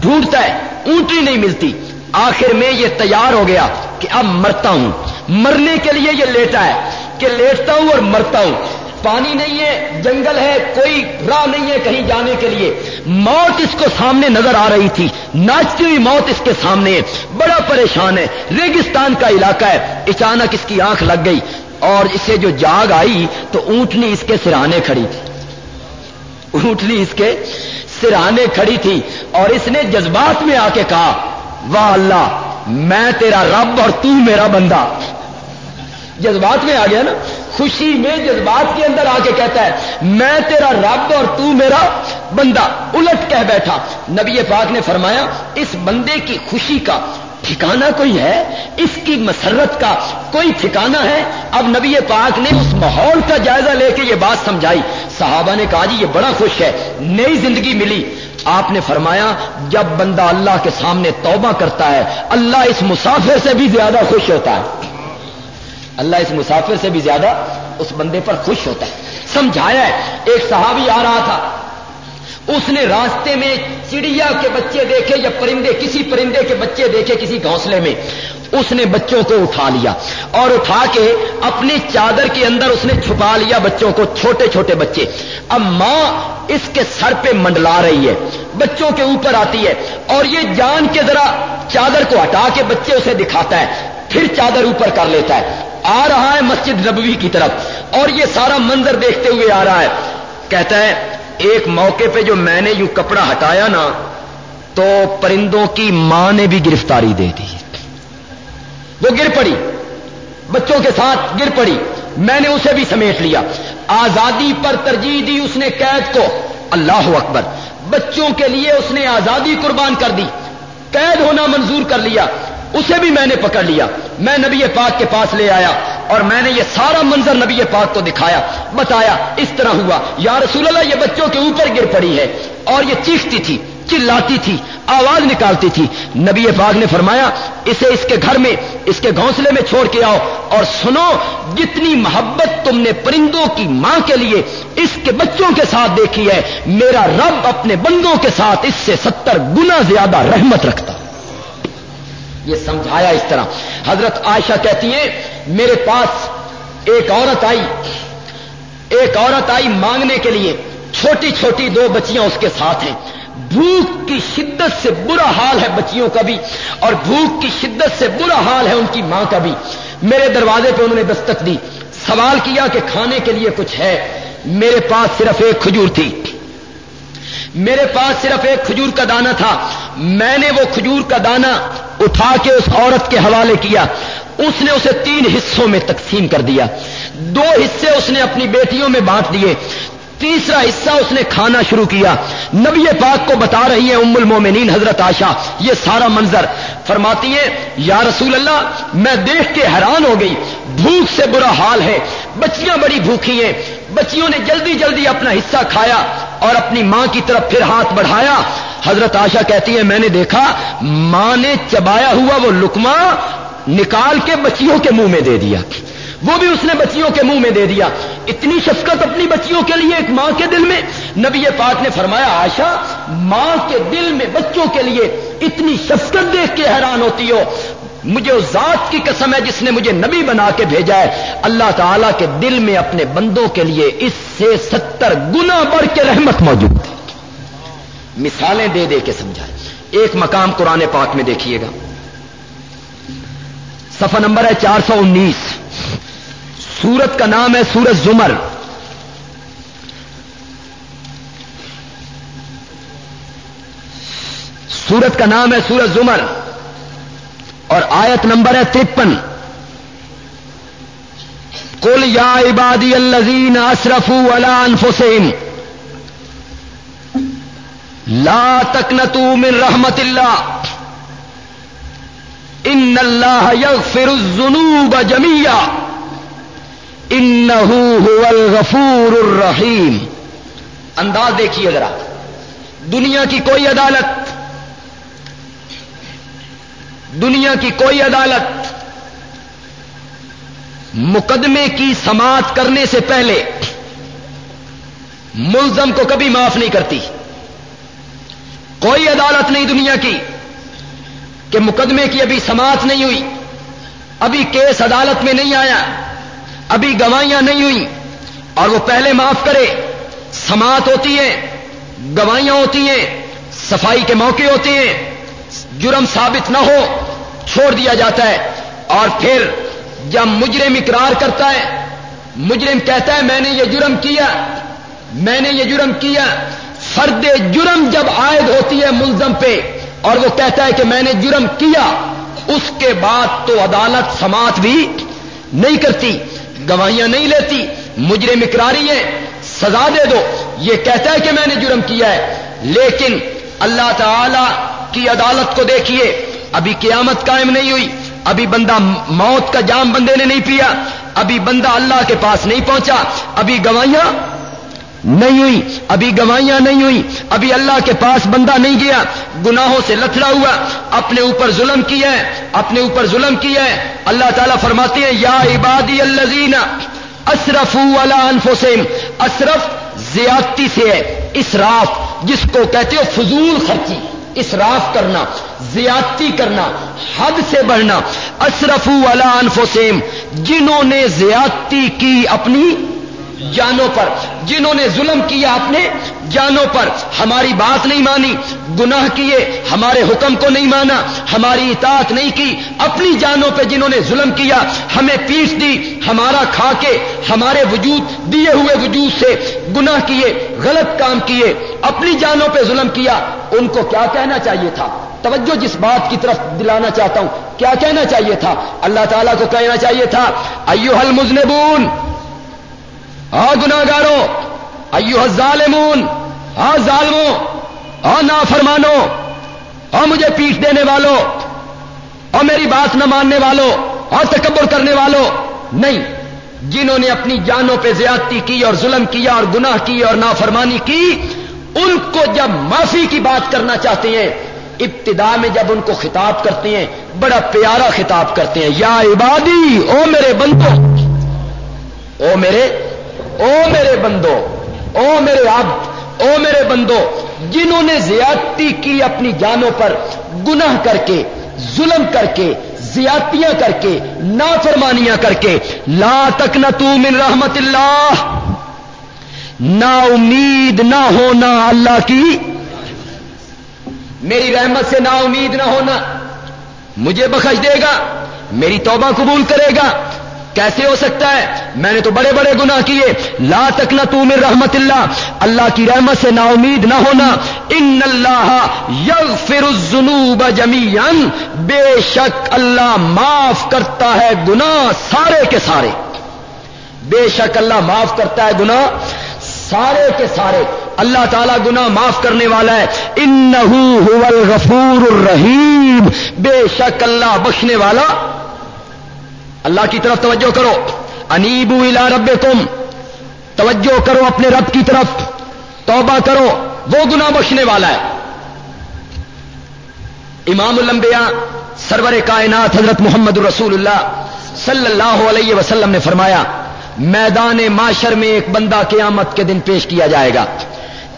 ڈھونڈتا ہے، اونٹنی نہیں ملتی۔ آخر میں یہ تیار ہو گیا کہ اب مرتا ہوں۔ مرنے کے لیے یہ لیٹا ہے کہ لیٹتا ہوں اور مرتا ہوں۔ پانی نہیں ہے، جنگل ہے، کوئی راہ نہیں ہے کہیں جانے کے لیے۔ موت اس کو سامنے نظر آ رہی تھی۔ ناچتی ہوئی موت اس کے سامنے ہے۔ بڑا پریشان ہے۔ ریگستان کا علاقہ ہے۔ اچانک اس کی آنکھ لگ گئی۔ اور اسے جو جاگ آئی تو اونٹنی اس کے سرانے کھڑی۔ تھی اونٹنی اس کے سرانے کھڑی تھی۔ اور اس نے جذبات میں آ کے کہا، واہ اللہ، میں تیرا رب اور تو میرا بندہ. جذبات میں آ گیا نا۔ خوشی میں جذبات کے اندر آ کے کہتا ہے، میں تیرا رب اور تو میرا بندہ، الٹ کہہ بیٹھا۔ نبی پاک نے فرمایا، اس بندے کی خوشی کا ٹھکانہ کوئی ہے؟ اس کی مسرت کا کوئی ٹھکانہ ہے؟ اب نبی پاک نے اس ماحول کا جائزہ لے کے یہ بات سمجھائی۔ صحابہ نے کہا جی یہ بڑا خوش ہے، نئی زندگی ملی۔ آپ نے فرمایا، جب بندہ اللہ کے سامنے توبہ کرتا ہے، اللہ اس مسافر سے بھی زیادہ خوش ہوتا ہے۔ اللہ اس مسافر سے بھی زیادہ اس بندے پر خوش ہوتا ہے۔ سمجھایا ہے، ایک صحابی آ رہا تھا۔ اس نے راستے میں چڑیا کے بچے دیکھے یا پرندے، کسی پرندے کے بچے دیکھے کسی گھونسلے میں۔ اس نے بچوں کو اٹھا لیا اور اٹھا کے اپنی چادر کے اندر اس نے چھپا لیا بچوں کو، چھوٹے چھوٹے بچے۔ اب ماں اس کے سر پہ منڈلا رہی ہے، بچوں کے اوپر آتی ہے اور یہ جان کے ذرا چادر کو ہٹا کے بچے اسے دکھاتا ہے۔ پھر چادر اوپر کر لیتا ہے۔ آ رہا ہے مسجد نبوی کی طرف۔ اور یہ سارا منظر دیکھتے ہوئے آ رہا ہے۔ کہتا ہے، ایک موقع پہ جو میں نے یوں کپڑا ہٹایا نا، تو پرندوں کی ماں نے بھی گرفتاری دے دی۔ وہ گر پڑی۔ بچوں کے ساتھ گر پڑی۔ میں نے اسے بھی سمیٹ لیا۔ آزادی پر ترجیح دی اس نے قید کو۔ اللہ اکبر۔ بچوں کے لیے اس نے آزادی قربان کر دی۔ قید ہونا منظور کر لیا۔ اسے بھی میں نے پکڑ لیا۔ میں نبی پاک کے پاس لے آیا اور میں نے یہ سارا منظر نبی پاک کو دکھایا۔ بتایا، اس طرح ہوا۔ یا رسول اللہ، یہ بچوں کے اوپر گر پڑی ہے اور یہ چیختی تھی، چلاتی تھی، آواز نکالتی تھی۔ نبی پاک نے فرمایا، اسے اس کے گھر میں، اس کے گھونسلے میں چھوڑ کے آؤ اور سنو، جتنی محبت تم نے پرندوں کی ماں کے لیے اس کے بچوں کے ساتھ دیکھی ہے، میرا رب اپنے بندوں کے ساتھ اس سے ستر گنا زیادہ رحمت رکھتا۔ یہ سمجھایا اس طرح۔ حضرت عائشہ کہتی ہیں، میرے پاس ایک عورت آئی۔ ایک عورت آئی مانگنے کے لیے۔ چھوٹی چھوٹی دو بچیاں اس کے ساتھ ہیں۔ بھوک کی شدت سے برا حال ہے بچیوں کا بھی، اور بھوک کی شدت سے برا حال ہے ان کی ماں کا بھی۔ میرے دروازے پہ انہوں نے دستک دی۔ سوال کیا کہ کھانے کے لیے کچھ ہے۔ میرے پاس صرف ایک کھجور تھی۔ میرے پاس صرف ایک کھجور کا دانہ تھا۔ میں نے وہ کھجور کا دانہ اٹھا کے اس عورت کے حوالے کیا، اس نے اسے تین حصوں میں تقسیم کر دیا۔ دو حصے اس نے اپنی بیٹیوں میں بانٹ دیے۔ تیسرا حصہ اس نے کھانا شروع کیا۔ نبی پاک کو بتا رہی ہیں ام المومنین حضرت آشا یہ سارا منظر۔ فرماتی ہے یا رسول اللہ، میں دیکھ کے حیران ہو گئی۔ بھوک سے برا حال ہے۔ بچیاں بڑی بھوکی ہیں۔ بچیوں نے جلدی جلدی اپنا حصہ کھایا اور اپنی ماں کی طرف پھر ہاتھ بڑھایا۔ حضرت آشا کہتی ہے، میں نے دیکھا، ماں نے چبایا ہوا وہ لکما نکال کے بچیوں کے منہ میں دے دیا۔ وہ بھی اس نے بچیوں کے منہ میں دے دیا۔ اتنی شفقت اپنی بچیوں کے لیے، ایک ماں کے دل میں۔ نبی پاک نے فرمایا آشا ماں کے دل میں بچوں کے لیے اتنی شفقت دیکھ کے حیران ہوتی ہو۔ مجھے اس ذات کی قسم ہے جس نے مجھے نبی بنا کے بھیجا ہے۔ اللہ تعالی کے دل میں اپنے بندوں کے لیے اس سے ستر گنا بڑھ کے رحمت موجود ہے مثالیں دے دے کے سمجھائے۔ ایک مقام قرآن پاک میں دیکھیے گا۔ صفحہ نمبر ہے چار سو انیس۔ سورت کا نام ہے سورت زمر۔ سورت کا نام ہے سورت زمر۔ اور آیت نمبر ہے ترپن۔ کل یا عبادی الزین اشرف انفسین لا تکنتو من رحمت اللہ. ان اللہ یغفر الذنوب جميعا انه هو الغفور الرحیم. انداز دیکھیے ذرا. دنیا کی کوئی عدالت؟ دنیا کی کوئی عدالت؟ مقدمے کی سماعت کرنے سے پہلے ملزم کو کبھی معاف نہیں کرتی. کوئی عدالت نہیں دنیا کی کہ مقدمے کی ابھی سماعت نہیں ہوئی، ابھی کیس عدالت میں نہیں آیا، ابھی گواہیاں نہیں ہوئی، اور وہ پہلے معاف کرے، سماعت ہوتی ہے، گواہیاں ہوتی ہیں، صفائی کے موقع ہوتے ہیں، جرم ثابت نہ ہو، چھوڑ دیا جاتا ہے، اور پھر جب مجرم اقرار کرتا ہے، مجرم کہتا ہے، میں نے یہ جرم کیا، میں نے یہ جرم کیا فرد جرم جب عائد ہوتی ہے ملزم پہ اور وہ کہتا ہے کہ میں نے جرم کیا، اس کے بعد تو عدالت سماعت بھی نہیں کرتی، گواہیاں نہیں لیتی مجرم اقراری ہے سزا دے دو۔ یہ کہتا ہے کہ میں نے جرم کیا ہے، لیکن اللہ تعالی کی عدالت کو دیکھیے، ابھی قیامت قائم نہیں ہوئی، ابھی بندہ موت کا جام بندے نے نہیں پیا، ابھی بندہ اللہ کے پاس نہیں پہنچا، ابھی گواہیاں نہیں ہوئی، ابھی گواہیاں نہیں ہوئی، ابھی اللہ کے پاس بندہ نہیں گیا، گناہوں سے لتڑا ہوا، اپنے اوپر ظلم کیا ہے، اپنے اوپر ظلم کیا ہے۔ اللہ تعالیٰ فرماتے ہیں، یا عبادی الزین اشرف انفسم اشرف زیادتی سے ہے، اسراف، جس کو کہتے ہو فضول خرچی، اسراف کرنا، زیادتی کرنا، حد سے بڑھنا۔ اشرف والا انفوسیم جنہوں نے زیادتی کی اپنی جانوں پر جنہوں نے ظلم کیا اپنے جانوں پر، ہماری بات نہیں مانی، گناہ کیے، ہمارے حکم کو نہیں مانا، ہماری اطاعت نہیں کی، اپنی جانوں پہ جنہوں نے ظلم کیا، ہمیں پیس دی، ہمارا کھا کے، ہمارے وجود، دیے ہوئے وجود سے گناہ کیے، غلط کام کیے، اپنی جانوں پہ ظلم کیا، ان کو کیا کہنا چاہیے تھا؟ توجہ جس بات کی طرف دلانا چاہتا ہوں، کیا کہنا چاہیے تھا؟ اللہ تعالیٰ کو کہنا چاہیے تھا ایو حل مزنبون ہاں گناگارو ایو ظالمون ہاں ظالموں ہاں نا فرمانو مجھے پیٹ دینے والوں اور میری بات نہ ماننے والوں اور تکبر کرنے والوں نہیں، جنہوں نے اپنی جانوں پہ زیادتی کی اور ظلم کیا اور گناہ کی اور نافرمانی کی، ان کو جب معافی کی بات کرنا چاہتے ہیں ابتدا میں جب ان کو خطاب کرتے ہیں، بڑا پیارا خطاب کرتے ہیں، یا عبادی، او میرے بندو، او میرے او میرے بندو، او میرے عبد، او میرے بندو، جنہوں نے زیادتی کی اپنی جانوں پر گناہ کر کے، ظلم کر کے، زیادتیاں کر کے، نافرمانیاں کر کے، لا تک نہ من رحمت اللہ، نا امید نہ ہونا اللہ کی۔ میری رحمت سے نا امید نہ ہونا، مجھے بخش دے گا، میری توبہ قبول کرے گا کیسے ہو سکتا ہے؟ میں نے تو بڑے بڑے گناہ کیے۔ لا تک نہ تو میرے رحمت اللہ۔ اللہ کی رحمت سے نا امید نہ ہونا۔ ان اللہ یغفر الذنوب جميعا بے شک اللہ معاف کرتا ہے گناہ سارے کے سارے۔ بے شک اللہ معاف کرتا ہے گناہ سارے کے سارے۔ اللہ تعالیٰ گنا معاف کرنے والا ہے۔ ان الغفور الرحیم۔ بے شک اللہ بخشنے والا اللہ کی طرف توجہ کرو۔ انیبو الا رب تم توجہ کرو اپنے رب کی طرف۔ توبہ کرو۔ وہ گنا بخشنے والا ہے۔ امام الانبیاء، سرور کائنات حضرت محمد رسول اللہ صلی اللہ علیہ وسلم نے فرمایا، میدان معاشر میں ایک بندہ قیامت کے دن پیش کیا جائے گا۔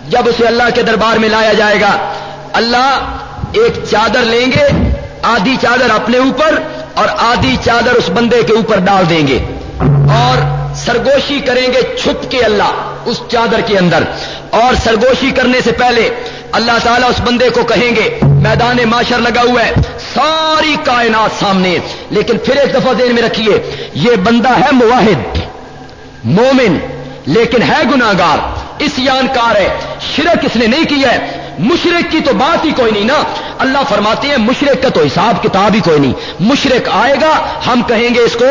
جب اسے اللہ کے دربار میں لایا جائے گا، اللہ ایک چادر لیں گے، آدھی چادر اپنے اوپر اور آدھی چادر اس بندے کے اوپر ڈال دیں گے اور سرگوشی کریں گے چھپ کے اللہ اس چادر کے اندر اور سرگوشی کرنے سے پہلے اللہ تعالیٰ اس بندے کو کہیں گے، میدان معاشر لگا ہوا ہے، ساری کائنات سامنے لیکن پھر ایک دفعہ دین میں رکھیے، یہ بندہ ہے مواحد، مومن، لیکن ہے گناگار اس یانکار ہے، شرک اس نے نہیں کیا ہے مشرق کی تو بات ہی کوئی نہیں نا۔ اللہ فرماتے ہیں، مشرق کا تو حساب کتاب ہی کوئی نہیں۔ مشرق آئے گا، ہم کہیں گے اس کو،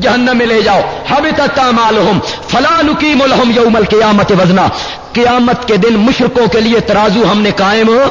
جہنم میں لے جاؤ۔ ہم تک ہم فلاں نکیم الحم یوم القیامت وزنا۔ قیامت کے دن مشرقوں کے لیے ترازو ہم نے قائم ہو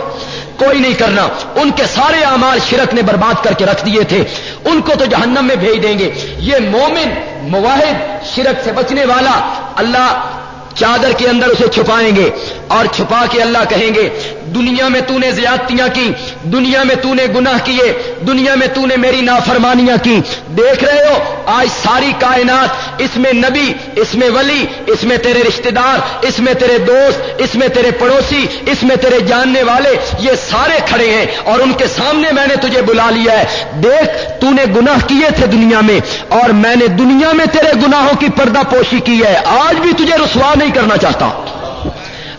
کوئی نہیں کرنا۔ ان کے سارے اعمال شرک نے برباد کر کے رکھ دیے تھے۔ ان کو تو جہنم میں بھیج دیں گے۔ یہ مومن، مواحد، شرک سے بچنے والا، اللہ چادر کے اندر اسے چھپائیں گے اور چھپا کے اللہ کہیں گے، دنیا میں تو نے زیادتیاں کی، دنیا میں تو نے گناہ کیے، دنیا میں تو نے میری نافرمانیاں کی۔ دیکھ رہے ہو، آج ساری کائنات، اس میں نبی، اس میں ولی، اس میں تیرے رشتہ دار اس میں تیرے دوست، اس میں تیرے پڑوسی، اس میں تیرے جاننے والے، یہ سارے کھڑے ہیں اور ان کے سامنے میں نے تجھے بلا لیا ہے۔ دیکھ، تو نے گناہ کیے تھے دنیا میں اور میں نے دنیا میں تیرے گناہوں کی پردہ پوشی کی ہے۔ آج بھی تجھے رسوا نہیں کرنا چاہتا۔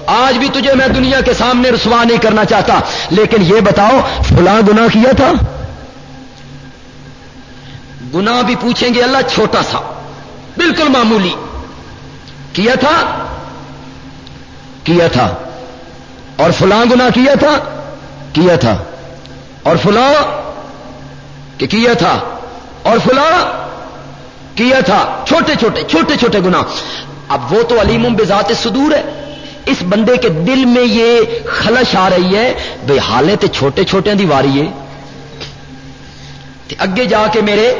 آج بھی تجھے میں دنیا کے سامنے رسوا نہیں کرنا چاہتا، لیکن یہ بتاؤ، فلاں گنا کیا تھا؟ گنا بھی پوچھیں گے اللہ، چھوٹا سا، بالکل معمولی۔ کیا تھا؟ کیا تھا۔ اور فلاں گنا کیا تھا؟ کیا تھا۔ اور فلاں؟ کہ کیا تھا؟ اور فلاں؟ کیا تھا؟ چھوٹے چھوٹے چھوٹے چھوٹے گنا اب وہ تو علیم بذات صدور ہے۔ اس بندے کے دل میں یہ خلش آ رہی ہے۔ بھائی حالت چھوٹے چھوٹے دیواری ہے۔ اگے جا کے میرے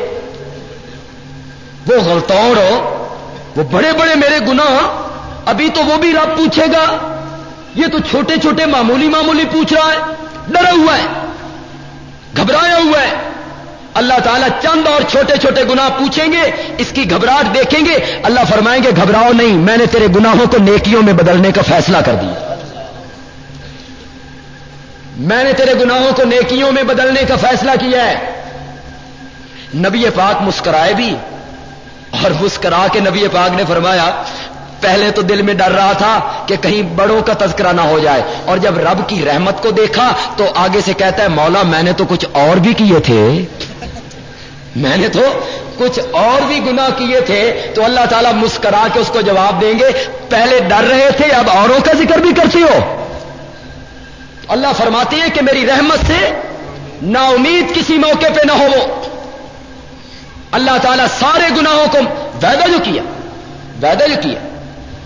وہ غلطوڑ وہ بڑے بڑے میرے گنا ابھی تو وہ بھی رب پوچھے گا۔ یہ تو چھوٹے چھوٹے معمولی معمولی پوچھ رہا ہے۔ ڈرا ہوا ہے۔ گھبرایا ہوا ہے۔ اللہ تعالیٰ چند اور چھوٹے چھوٹے گناہ پوچھیں گے، اس کی گھبراہٹ دیکھیں گے، اللہ فرمائیں گے، گھبراؤ نہیں، میں نے تیرے گناہوں کو نیکیوں میں بدلنے کا فیصلہ کر دیا۔ میں نے تیرے گناہوں کو نیکیوں میں بدلنے کا فیصلہ کیا ہے۔ نبی پاک مسکرائے بھی، اور مسکرا کے نبی پاک نے فرمایا، پہلے تو دل میں ڈر رہا تھا کہ کہیں بڑوں کا تذکرہ نہ ہو جائے، اور جب رب کی رحمت کو دیکھا تو آگے سے کہتا ہے، مولا میں نے تو کچھ اور بھی کیے تھے۔ میں نے تو کچھ اور بھی گنا کیے تھے تو اللہ تعالیٰ مسکرا کے اس کو جواب دیں گے، پہلے ڈر رہے تھے، اب اوروں کا ذکر بھی کرتی ہو۔ اللہ فرماتے ہیں کہ میری رحمت سے نا امید کسی موقع پہ نہ ہو وہ۔ اللہ تعالیٰ سارے گناہوں کو ویدا جو کیا ویدا جو کیا۔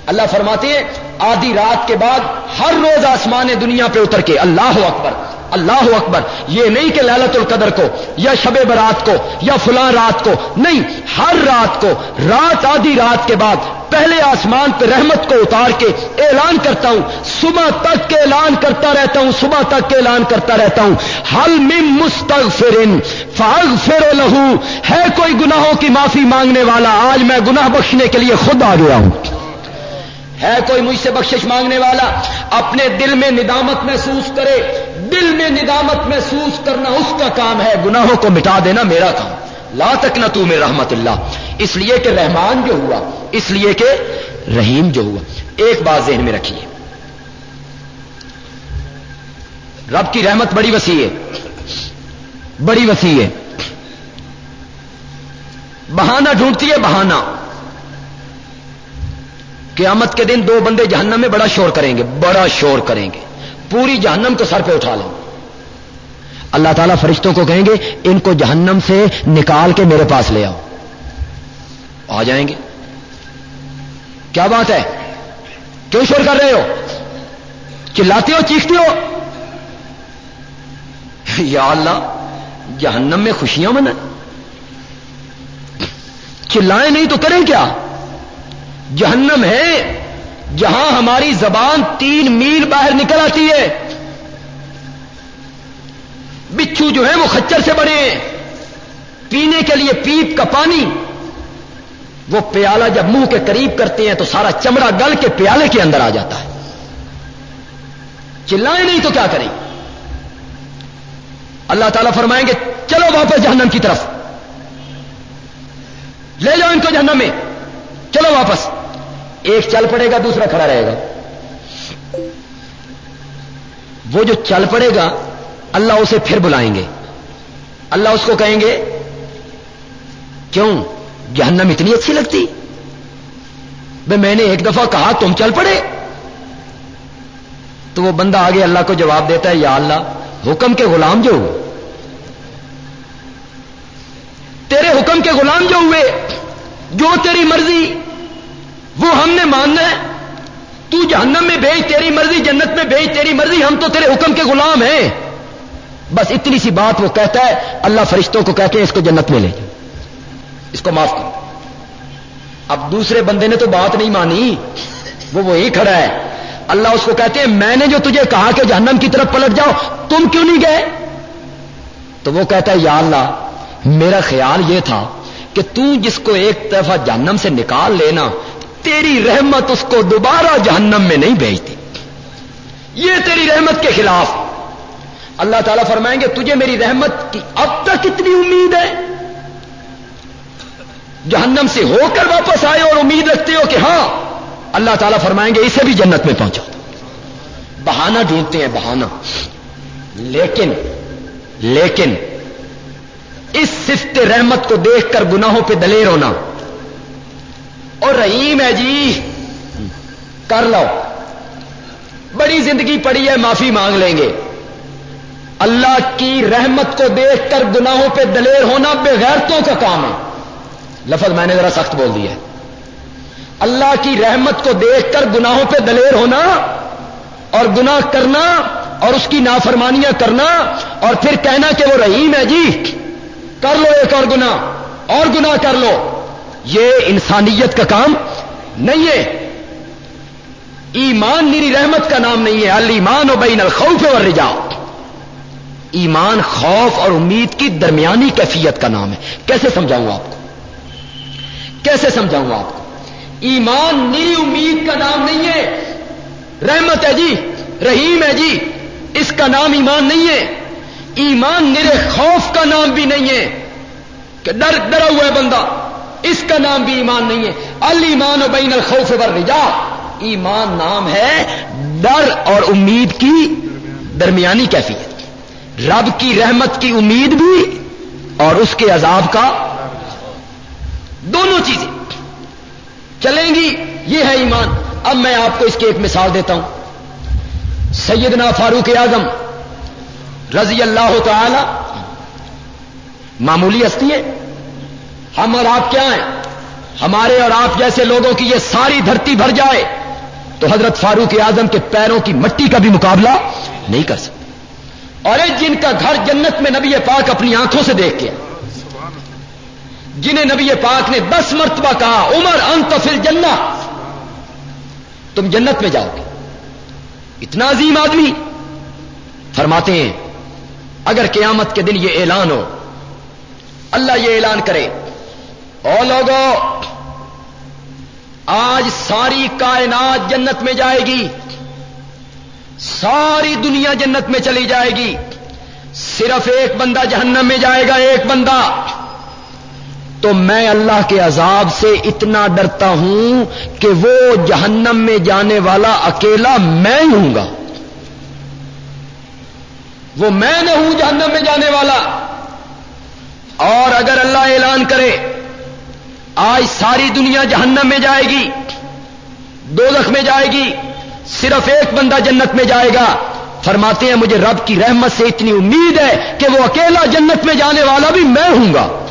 اللہ فرماتے ہیں آدھی رات کے بعد ہر روز آسمان دنیا پہ اتر کے، اللہ اکبر۔ اللہ اکبر، یہ نہیں کہ لالت القدر کو، یا شب برات کو، یا فلاں رات کو، نہیں، ہر رات کو، رات آدھی رات کے بعد پہلے آسمان پہ رحمت کو اتار کے اعلان کرتا ہوں، صبح تک کے اعلان کرتا رہتا ہوں، صبح تک کے اعلان کرتا رہتا ہوں۔ حل مم مستغفرن، فاغفر لہو۔ ہے کوئی گناہوں کی معافی مانگنے والا، آج میں گناہ بخشنے کے لیے خود آ گیا ہوں۔ ہے کوئی مجھ سے بخشش مانگنے والا؟ اپنے دل میں ندامت محسوس کرے، دل میں ندامت محسوس کرنا اس کا کام ہے۔ گناہوں کو مٹا دینا میرا کام۔ لا تک نہ تو میں رحمت اللہ۔ اس لیے کہ رحمان جو ہوا، اس لیے کہ رحیم جو ہوا۔ ایک بات ذہن میں رکھیے۔ رب کی رحمت بڑی وسیع ہے۔ بڑی وسیع ہے۔ بہانہ ڈھونڈتی ہے، بہانہ۔ قیامت کے دن دو بندے جہنم میں بڑا شور کریں گے، بڑا شور کریں گے۔ پوری جہنم کو سر پہ اٹھا لیں۔ گے اللہ تعالیٰ فرشتوں کو کہیں گے، ان کو جہنم سے نکال کے میرے پاس لے آؤ۔ آ جائیں گے۔ کیا بات ہے؟ کیوں شور کر رہے ہو؟ چلاتے ہو، چیختے ہو؟ یا اللہ، جہنم میں خوشیاں منائیں چلائیں نہیں تو کریں کیا؟ جہنم ہے جہاں ہماری زبان تین میل باہر نکل آتی ہے۔ بچھو جو ہے وہ خچر سے بڑے ہیں۔ پینے کے لیے پیپ کا پانی۔ وہ پیالہ جب منہ کے قریب کرتے ہیں تو سارا چمڑا گل کے پیالے کے اندر آ جاتا ہے۔ چلائیں نہیں تو کیا کریں؟ اللہ تعالیٰ فرمائیں گے، چلو واپس جہنم کی طرف۔ لے جاؤ ان کو جہنم میں۔ چلو واپس۔ ایک چل پڑے گا، دوسرا کھڑا رہے گا۔ وہ جو چل پڑے گا، اللہ اسے پھر بلائیں گے۔ اللہ اس کو کہیں گے، کیوں؟ جہنم اتنی اچھی لگتی۔ بھائی میں نے ایک دفعہ کہا، تم چل پڑے۔ تو وہ بندہ آگے اللہ کو جواب دیتا ہے، یا اللہ، حکم کے غلام جو ہوئے۔ تیرے حکم کے غلام جو ہوئے، جو تیری مرضی وہ ہم نے ماننا ہے۔ تو جہنم میں بھیج تیری مرضی، جنت میں بھیج تیری مرضی، ہم تو تیرے حکم کے غلام ہیں۔ بس اتنی سی بات وہ کہتا ہے، اللہ فرشتوں کو کہتے ہیں اس کو جنت میں لے جاؤ۔ اس کو معاف کرو اب دوسرے بندے نے تو بات نہیں مانی۔ وہ وہی کھڑا ہے۔ اللہ اس کو کہتے ہیں، میں نے جو تجھے کہا کہ جہنم کی طرف پلٹ جاؤ، تم کیوں نہیں گئے؟ تو وہ کہتا ہے، یا اللہ، میرا خیال یہ تھا کہ تو جس کو ایک دفعہ جہنم سے نکال لینا تیری رحمت اس کو دوبارہ جہنم میں نہیں بھیجتی۔ یہ تیری رحمت کے خلاف۔ اللہ تعالیٰ فرمائیں گے، تجھے میری رحمت کی اب تک اتنی امید ہے؟ جہنم سے ہو کر واپس آئے اور امید رکھتے ہو کہ ہاں اللہ تعالیٰ فرمائیں گے، اسے بھی جنت میں پہنچا۔ بہانہ ڈھونڈتے ہیں، بہانہ۔ لیکن لیکن، اس صفت رحمت کو دیکھ کر گناہوں پہ دلیر ہونا۔ اور رحیم ہے جی۔ کر لو۔ بڑی زندگی پڑی ہے، معافی مانگ لیں گے۔ اللہ کی رحمت کو دیکھ کر گناہوں پہ دلیر ہونا بغیرتوں کا کام ہے۔ لفظ میں نے ذرا سخت بول دیا اللہ کی رحمت کو دیکھ کر گناہوں پہ دلیر ہونا اور گناہ کرنا اور اس کی نافرمانیاں کرنا اور پھر کہنا کہ وہ رحیم ہے جی۔ کر لو ایک اور گنا اور گنا کر لو۔ یہ انسانیت کا کام نہیں ہے۔ ایمان میری رحمت کا نام نہیں ہے۔ المان و بین الخوف اور رجا ایمان خوف اور امید کی درمیانی کیفیت کا نام ہے۔ کیسے سمجھاؤں آپ کو؟ کیسے سمجھاؤں آپ کو؟ ایمان نری امید کا نام نہیں ہے۔ رحمت ہے جی رحیم ہے جی اس کا نام ایمان نہیں ہے۔ ایمان نرے خوف کا نام بھی نہیں ہے کہ ڈر، ڈرا ہوا ہے بندہ۔ اس کا نام بھی ایمان نہیں ہے. المان و بین الخوف ور رجا ایمان نام ہے ڈر اور امید کی درمیانی کیفیت. رب کی رحمت کی امید بھی اور اس کے عذاب کا دونوں چیزیں. چلیں گی. یہ ہے ایمان. اب میں آپ کو اس کی ایک مثال دیتا ہوں. سیدنا فاروق اعظم رضی اللہ تعالی معمولی ہستی ہے. ہم اور آپ کیا ہیں؟ ہمارے اور آپ جیسے لوگوں کی یہ ساری دھرتی بھر جائے تو حضرت فاروق اعظم کے پیروں کی مٹی کا بھی مقابلہ نہیں کر سکتے۔ اور جن کا گھر جنت میں نبی پاک اپنی آنکھوں سے دیکھ کے جنہیں نبی پاک نے دس مرتبہ کہا، عمر انت فل جنہ تم جنت میں جاؤ گے۔ اتنا عظیم آدمی۔ فرماتے ہیں، اگر قیامت کے دن یہ اعلان ہو، اللہ یہ اعلان کرے او لوگو، آج ساری کائنات جنت میں جائے گی، ساری دنیا جنت میں چلی جائے گی۔ صرف ایک بندہ جہنم میں جائے گا، ایک بندہ۔ تو میں اللہ کے عذاب سے اتنا ڈرتا ہوں کہ وہ جہنم میں جانے والا اکیلا میں ہوں گا۔ وہ میں نہ ہوں جہنم میں جانے والا۔ اور اگر اللہ اعلان کرے آج ساری دنیا جہنم میں جائے گی دو میں جائے گی، صرف ایک بندہ جنت میں جائے گا۔ فرماتے ہیں، مجھے رب کی رحمت سے اتنی امید ہے کہ وہ اکیلا جنت میں جانے والا بھی میں ہوں گا۔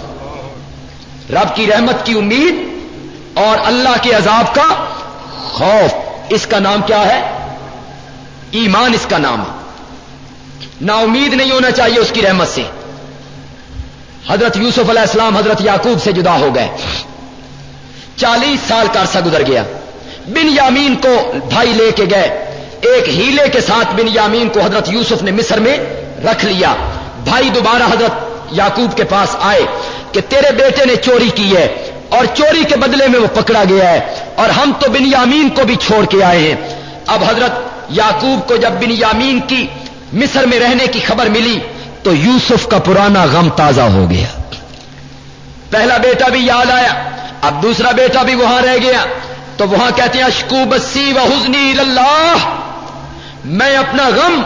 رب کی رحمت کی امید اور اللہ کے عذاب کا خوف۔ اس کا نام کیا ہے؟ ایمان اس کا نام۔ ہے نا امید نہیں ہونا چاہیے اس کی رحمت سے۔ حضرت یوسف علیہ السلام حضرت یعقوب سے جدا ہو گئے۔ چالیس سال کا عرصہ گزر گیا۔ بن یامین کو بھائی لے کے گئے۔ ایک ہیلے کے ساتھ بن یامین کو حضرت یوسف نے مصر میں رکھ لیا۔ بھائی دوبارہ حضرت یعقوب کے پاس آئے کہ تیرے بیٹے نے چوری کی ہے اور چوری کے بدلے میں وہ پکڑا گیا ہے اور ہم تو بن یامین کو بھی چھوڑ کے آئے ہیں۔ اب حضرت یعقوب کو جب بن یامین کی مصر میں رہنے کی خبر ملی تو یوسف کا پرانا غم تازہ ہو گیا۔ پہلا بیٹا بھی یاد آیا۔ اب دوسرا بیٹا بھی وہاں رہ گیا تو وہاں کہتے ہیں، اشکو بسی و حسنی اللہ میں اپنا غم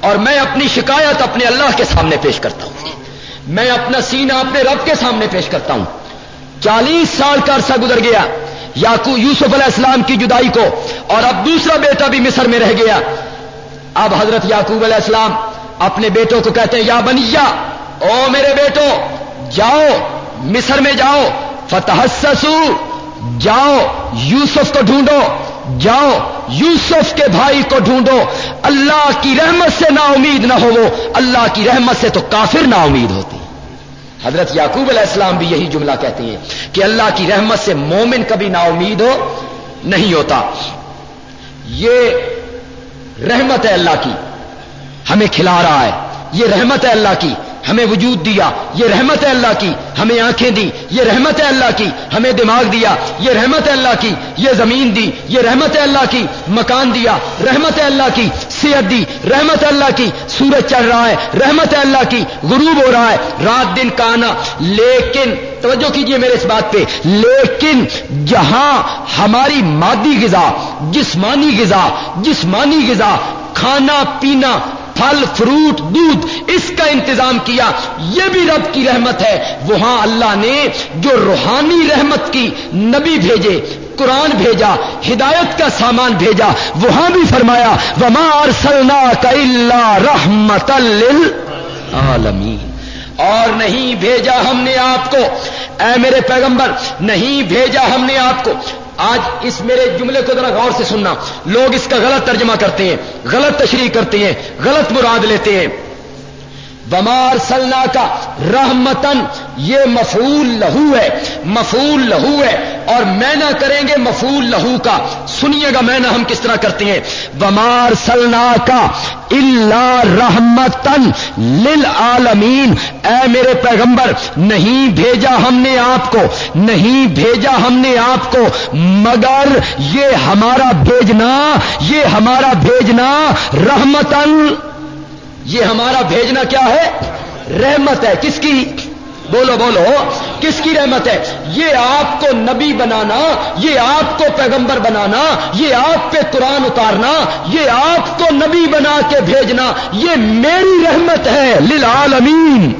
اور میں اپنی شکایت اپنے اللہ کے سامنے پیش کرتا ہوں۔ میں اپنا سینہ اپنے رب کے سامنے پیش کرتا ہوں۔ چالیس سال کا عرصہ گزر گیا یاقو یوسف علیہ السلام کی جدائی کو اور اب دوسرا بیٹا بھی مصر میں رہ گیا۔ اب حضرت یعقوب علیہ السلام اپنے بیٹوں کو کہتے ہیں، یا بنیا، او میرے بیٹو، جاؤ، مصر میں جاؤ فتح جاؤ، یوسف کو ڈھونڈو، جاؤ، یوسف کے بھائی کو ڈھونڈو۔ اللہ کی رحمت سے نا امید نہ ہو وہ اللہ کی رحمت سے تو کافر نا امید ہوتی حضرت یعقوب علیہ السلام بھی یہی جملہ کہتی ہیں کہ اللہ کی رحمت سے مومن کبھی نا امید ہو نہیں ہوتا۔ یہ رحمت ہے اللہ کی، ہمیں کھلا رہا ہے۔ یہ رحمت ہے اللہ کی۔ ہمیں وجود دیا، یہ رحمت ہے اللہ کی، ہمیں آنکھیں دی یہ رحمت ہے اللہ کی، ہمیں دماغ دیا، یہ رحمت ہے اللہ کی، یہ زمین دی، یہ رحمت ہے اللہ کی، مکان دیا، رحمت ہے اللہ کی، صحت دی، رحمت ہے اللہ کی، سورج چڑھ رہا ہے، رحمت ہے اللہ کی، غروب ہو رہا ہے، رات دن کا آنا لیکن، توجہ کیجیے میرے اس بات پہ، لیکن جہاں ہماری مادی غذا، جسمانی غذا جسمانی غذا، کھانا، پینا پھل، فروٹ، دودھ، اس کا انتظام کیا۔ یہ بھی رب کی رحمت ہے۔ وہاں اللہ نے جو روحانی رحمت کی نبی بھیجے، قرآن بھیجا، ہدایت کا سامان بھیجا، وہاں بھی فرمایا، وما ارسلنا کا اللہ رحمت عالمین اور نہیں بھیجا ہم نے آپ کو۔ اے میرے پیغمبر، نہیں بھیجا ہم نے آپ کو۔ آج اس میرے جملے کو ذرا غور سے سننا۔ لوگ اس کا غلط ترجمہ کرتے ہیں، غلط تشریح کرتے ہیں، غلط مراد لیتے ہیں۔ بمار سلنا کا رحمتن یہ مفول لہو ہے مفول لہو ہے، اور میں نہ کریں گے مفول لہو کا۔ سنیے گا میں نہ ہم کس طرح کرتے ہیں۔ بمار سلنا کا اللہ رحمتن لل عالمین اے میرے پیغمبر، نہیں بھیجا ہم نے آپ کو، نہیں بھیجا ہم نے آپ کو، مگر یہ ہمارا بھیجنا، یہ ہمارا بھیجنا رحمتن یہ ہمارا بھیجنا کیا ہے؟ رحمت ہے۔ کس کی؟ بولو بولو۔ کس کی رحمت ہے؟ یہ آپ کو نبی بنانا، یہ آپ کو پیغمبر بنانا، یہ آپ پہ قرآن اتارنا، یہ آپ کو نبی بنا کے بھیجنا، یہ میری رحمت ہے۔ للعالمین۔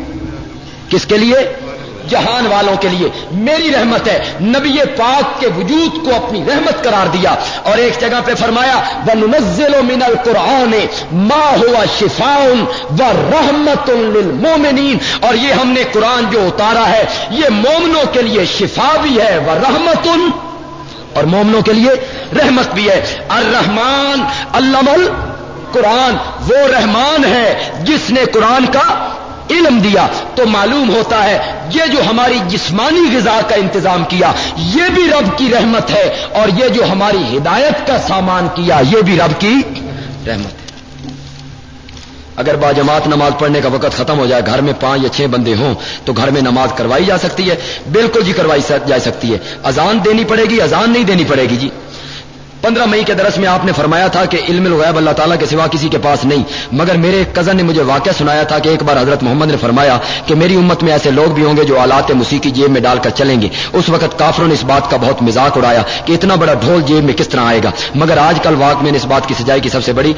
کس کے لیے؟ جہان والوں کے لیے میری رحمت ہے۔ نبی پاک کے وجود کو اپنی رحمت قرار دیا۔ اور ایک جگہ پہ فرمایا وہ نزل و من القرآن ما ہوا شفاؤن و رحمت للمومنین اور یہ ہم نے قرآن جو اتارا ہے، یہ مومنوں کے لیے شفا بھی ہے وہ رحمت اور مومنوں کے لیے رحمت بھی ہے۔ الرحمان علم قرآن وہ رحمان ہے جس نے قرآن کا علم دیا تو معلوم ہوتا ہے یہ جو ہماری جسمانی غذا کا انتظام کیا، یہ بھی رب کی رحمت ہے، اور یہ جو ہماری ہدایت کا سامان کیا، یہ بھی رب کی رحمت ہے۔ اگر با جماعت نماز پڑھنے کا وقت ختم ہو جائے، گھر میں پانچ یا چھ بندے ہوں، تو گھر میں نماز کروائی جا سکتی ہے۔ بالکل جی کروائی جا سکتی ہے۔ اذان دینی پڑے گی، اذان نہیں دینی پڑے گی جی۔ پندرہ مئی کے درس میں آپ نے فرمایا تھا کہ علم الغیب اللہ تعالیٰ کے سوا کسی کے پاس نہیں۔ مگر میرے ایک کزن نے مجھے واقعہ سنایا تھا کہ ایک بار حضرت محمد نے فرمایا کہ میری امت میں ایسے لوگ بھی ہوں گے جو آلات موسیقی جیب میں ڈال کر چلیں گے۔ اس وقت کافروں نے اس بات کا بہت مزاق اڑایا کہ اتنا بڑا ڈھول جیب میں کس طرح آئے گا۔ مگر آج کل واقع میں اس بات کی سجائی کی سب سے بڑی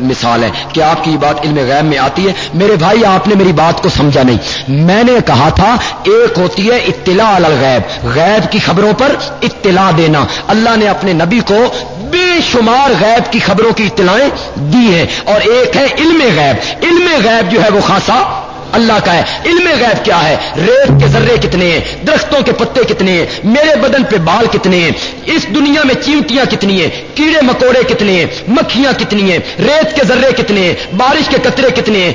مثال ہے کہ آپ کی بات علم غیب میں آتی ہے۔ میرے بھائی، آپ نے میری بات کو سمجھا نہیں۔ میں نے کہا تھا، ایک ہوتی ہے اطلاع الغیب۔ غیب کی خبروں پر اطلاع دینا۔ اللہ نے اپنے نبی کو بے شمار غیب کی خبروں کی اطلاعیں دی ہیں۔ اور ایک ہے علم غیب۔ علم غیب جو ہے وہ خاصا اللہ کا ہے۔ علم غیب کیا ہے؟ ریت کے ذرے کتنے ہیں؟ درختوں کے پتے کتنے ہیں؟ میرے بدن پہ بال کتنے ہیں؟ اس دنیا میں چیمٹیاں کتنی ہیں؟ کیڑے مکوڑے کتنے ہیں؟ مکھیاں کتنی ہیں؟ ریت کے ذرے کتنے ہیں؟ بارش کے قطرے کتنے ہیں؟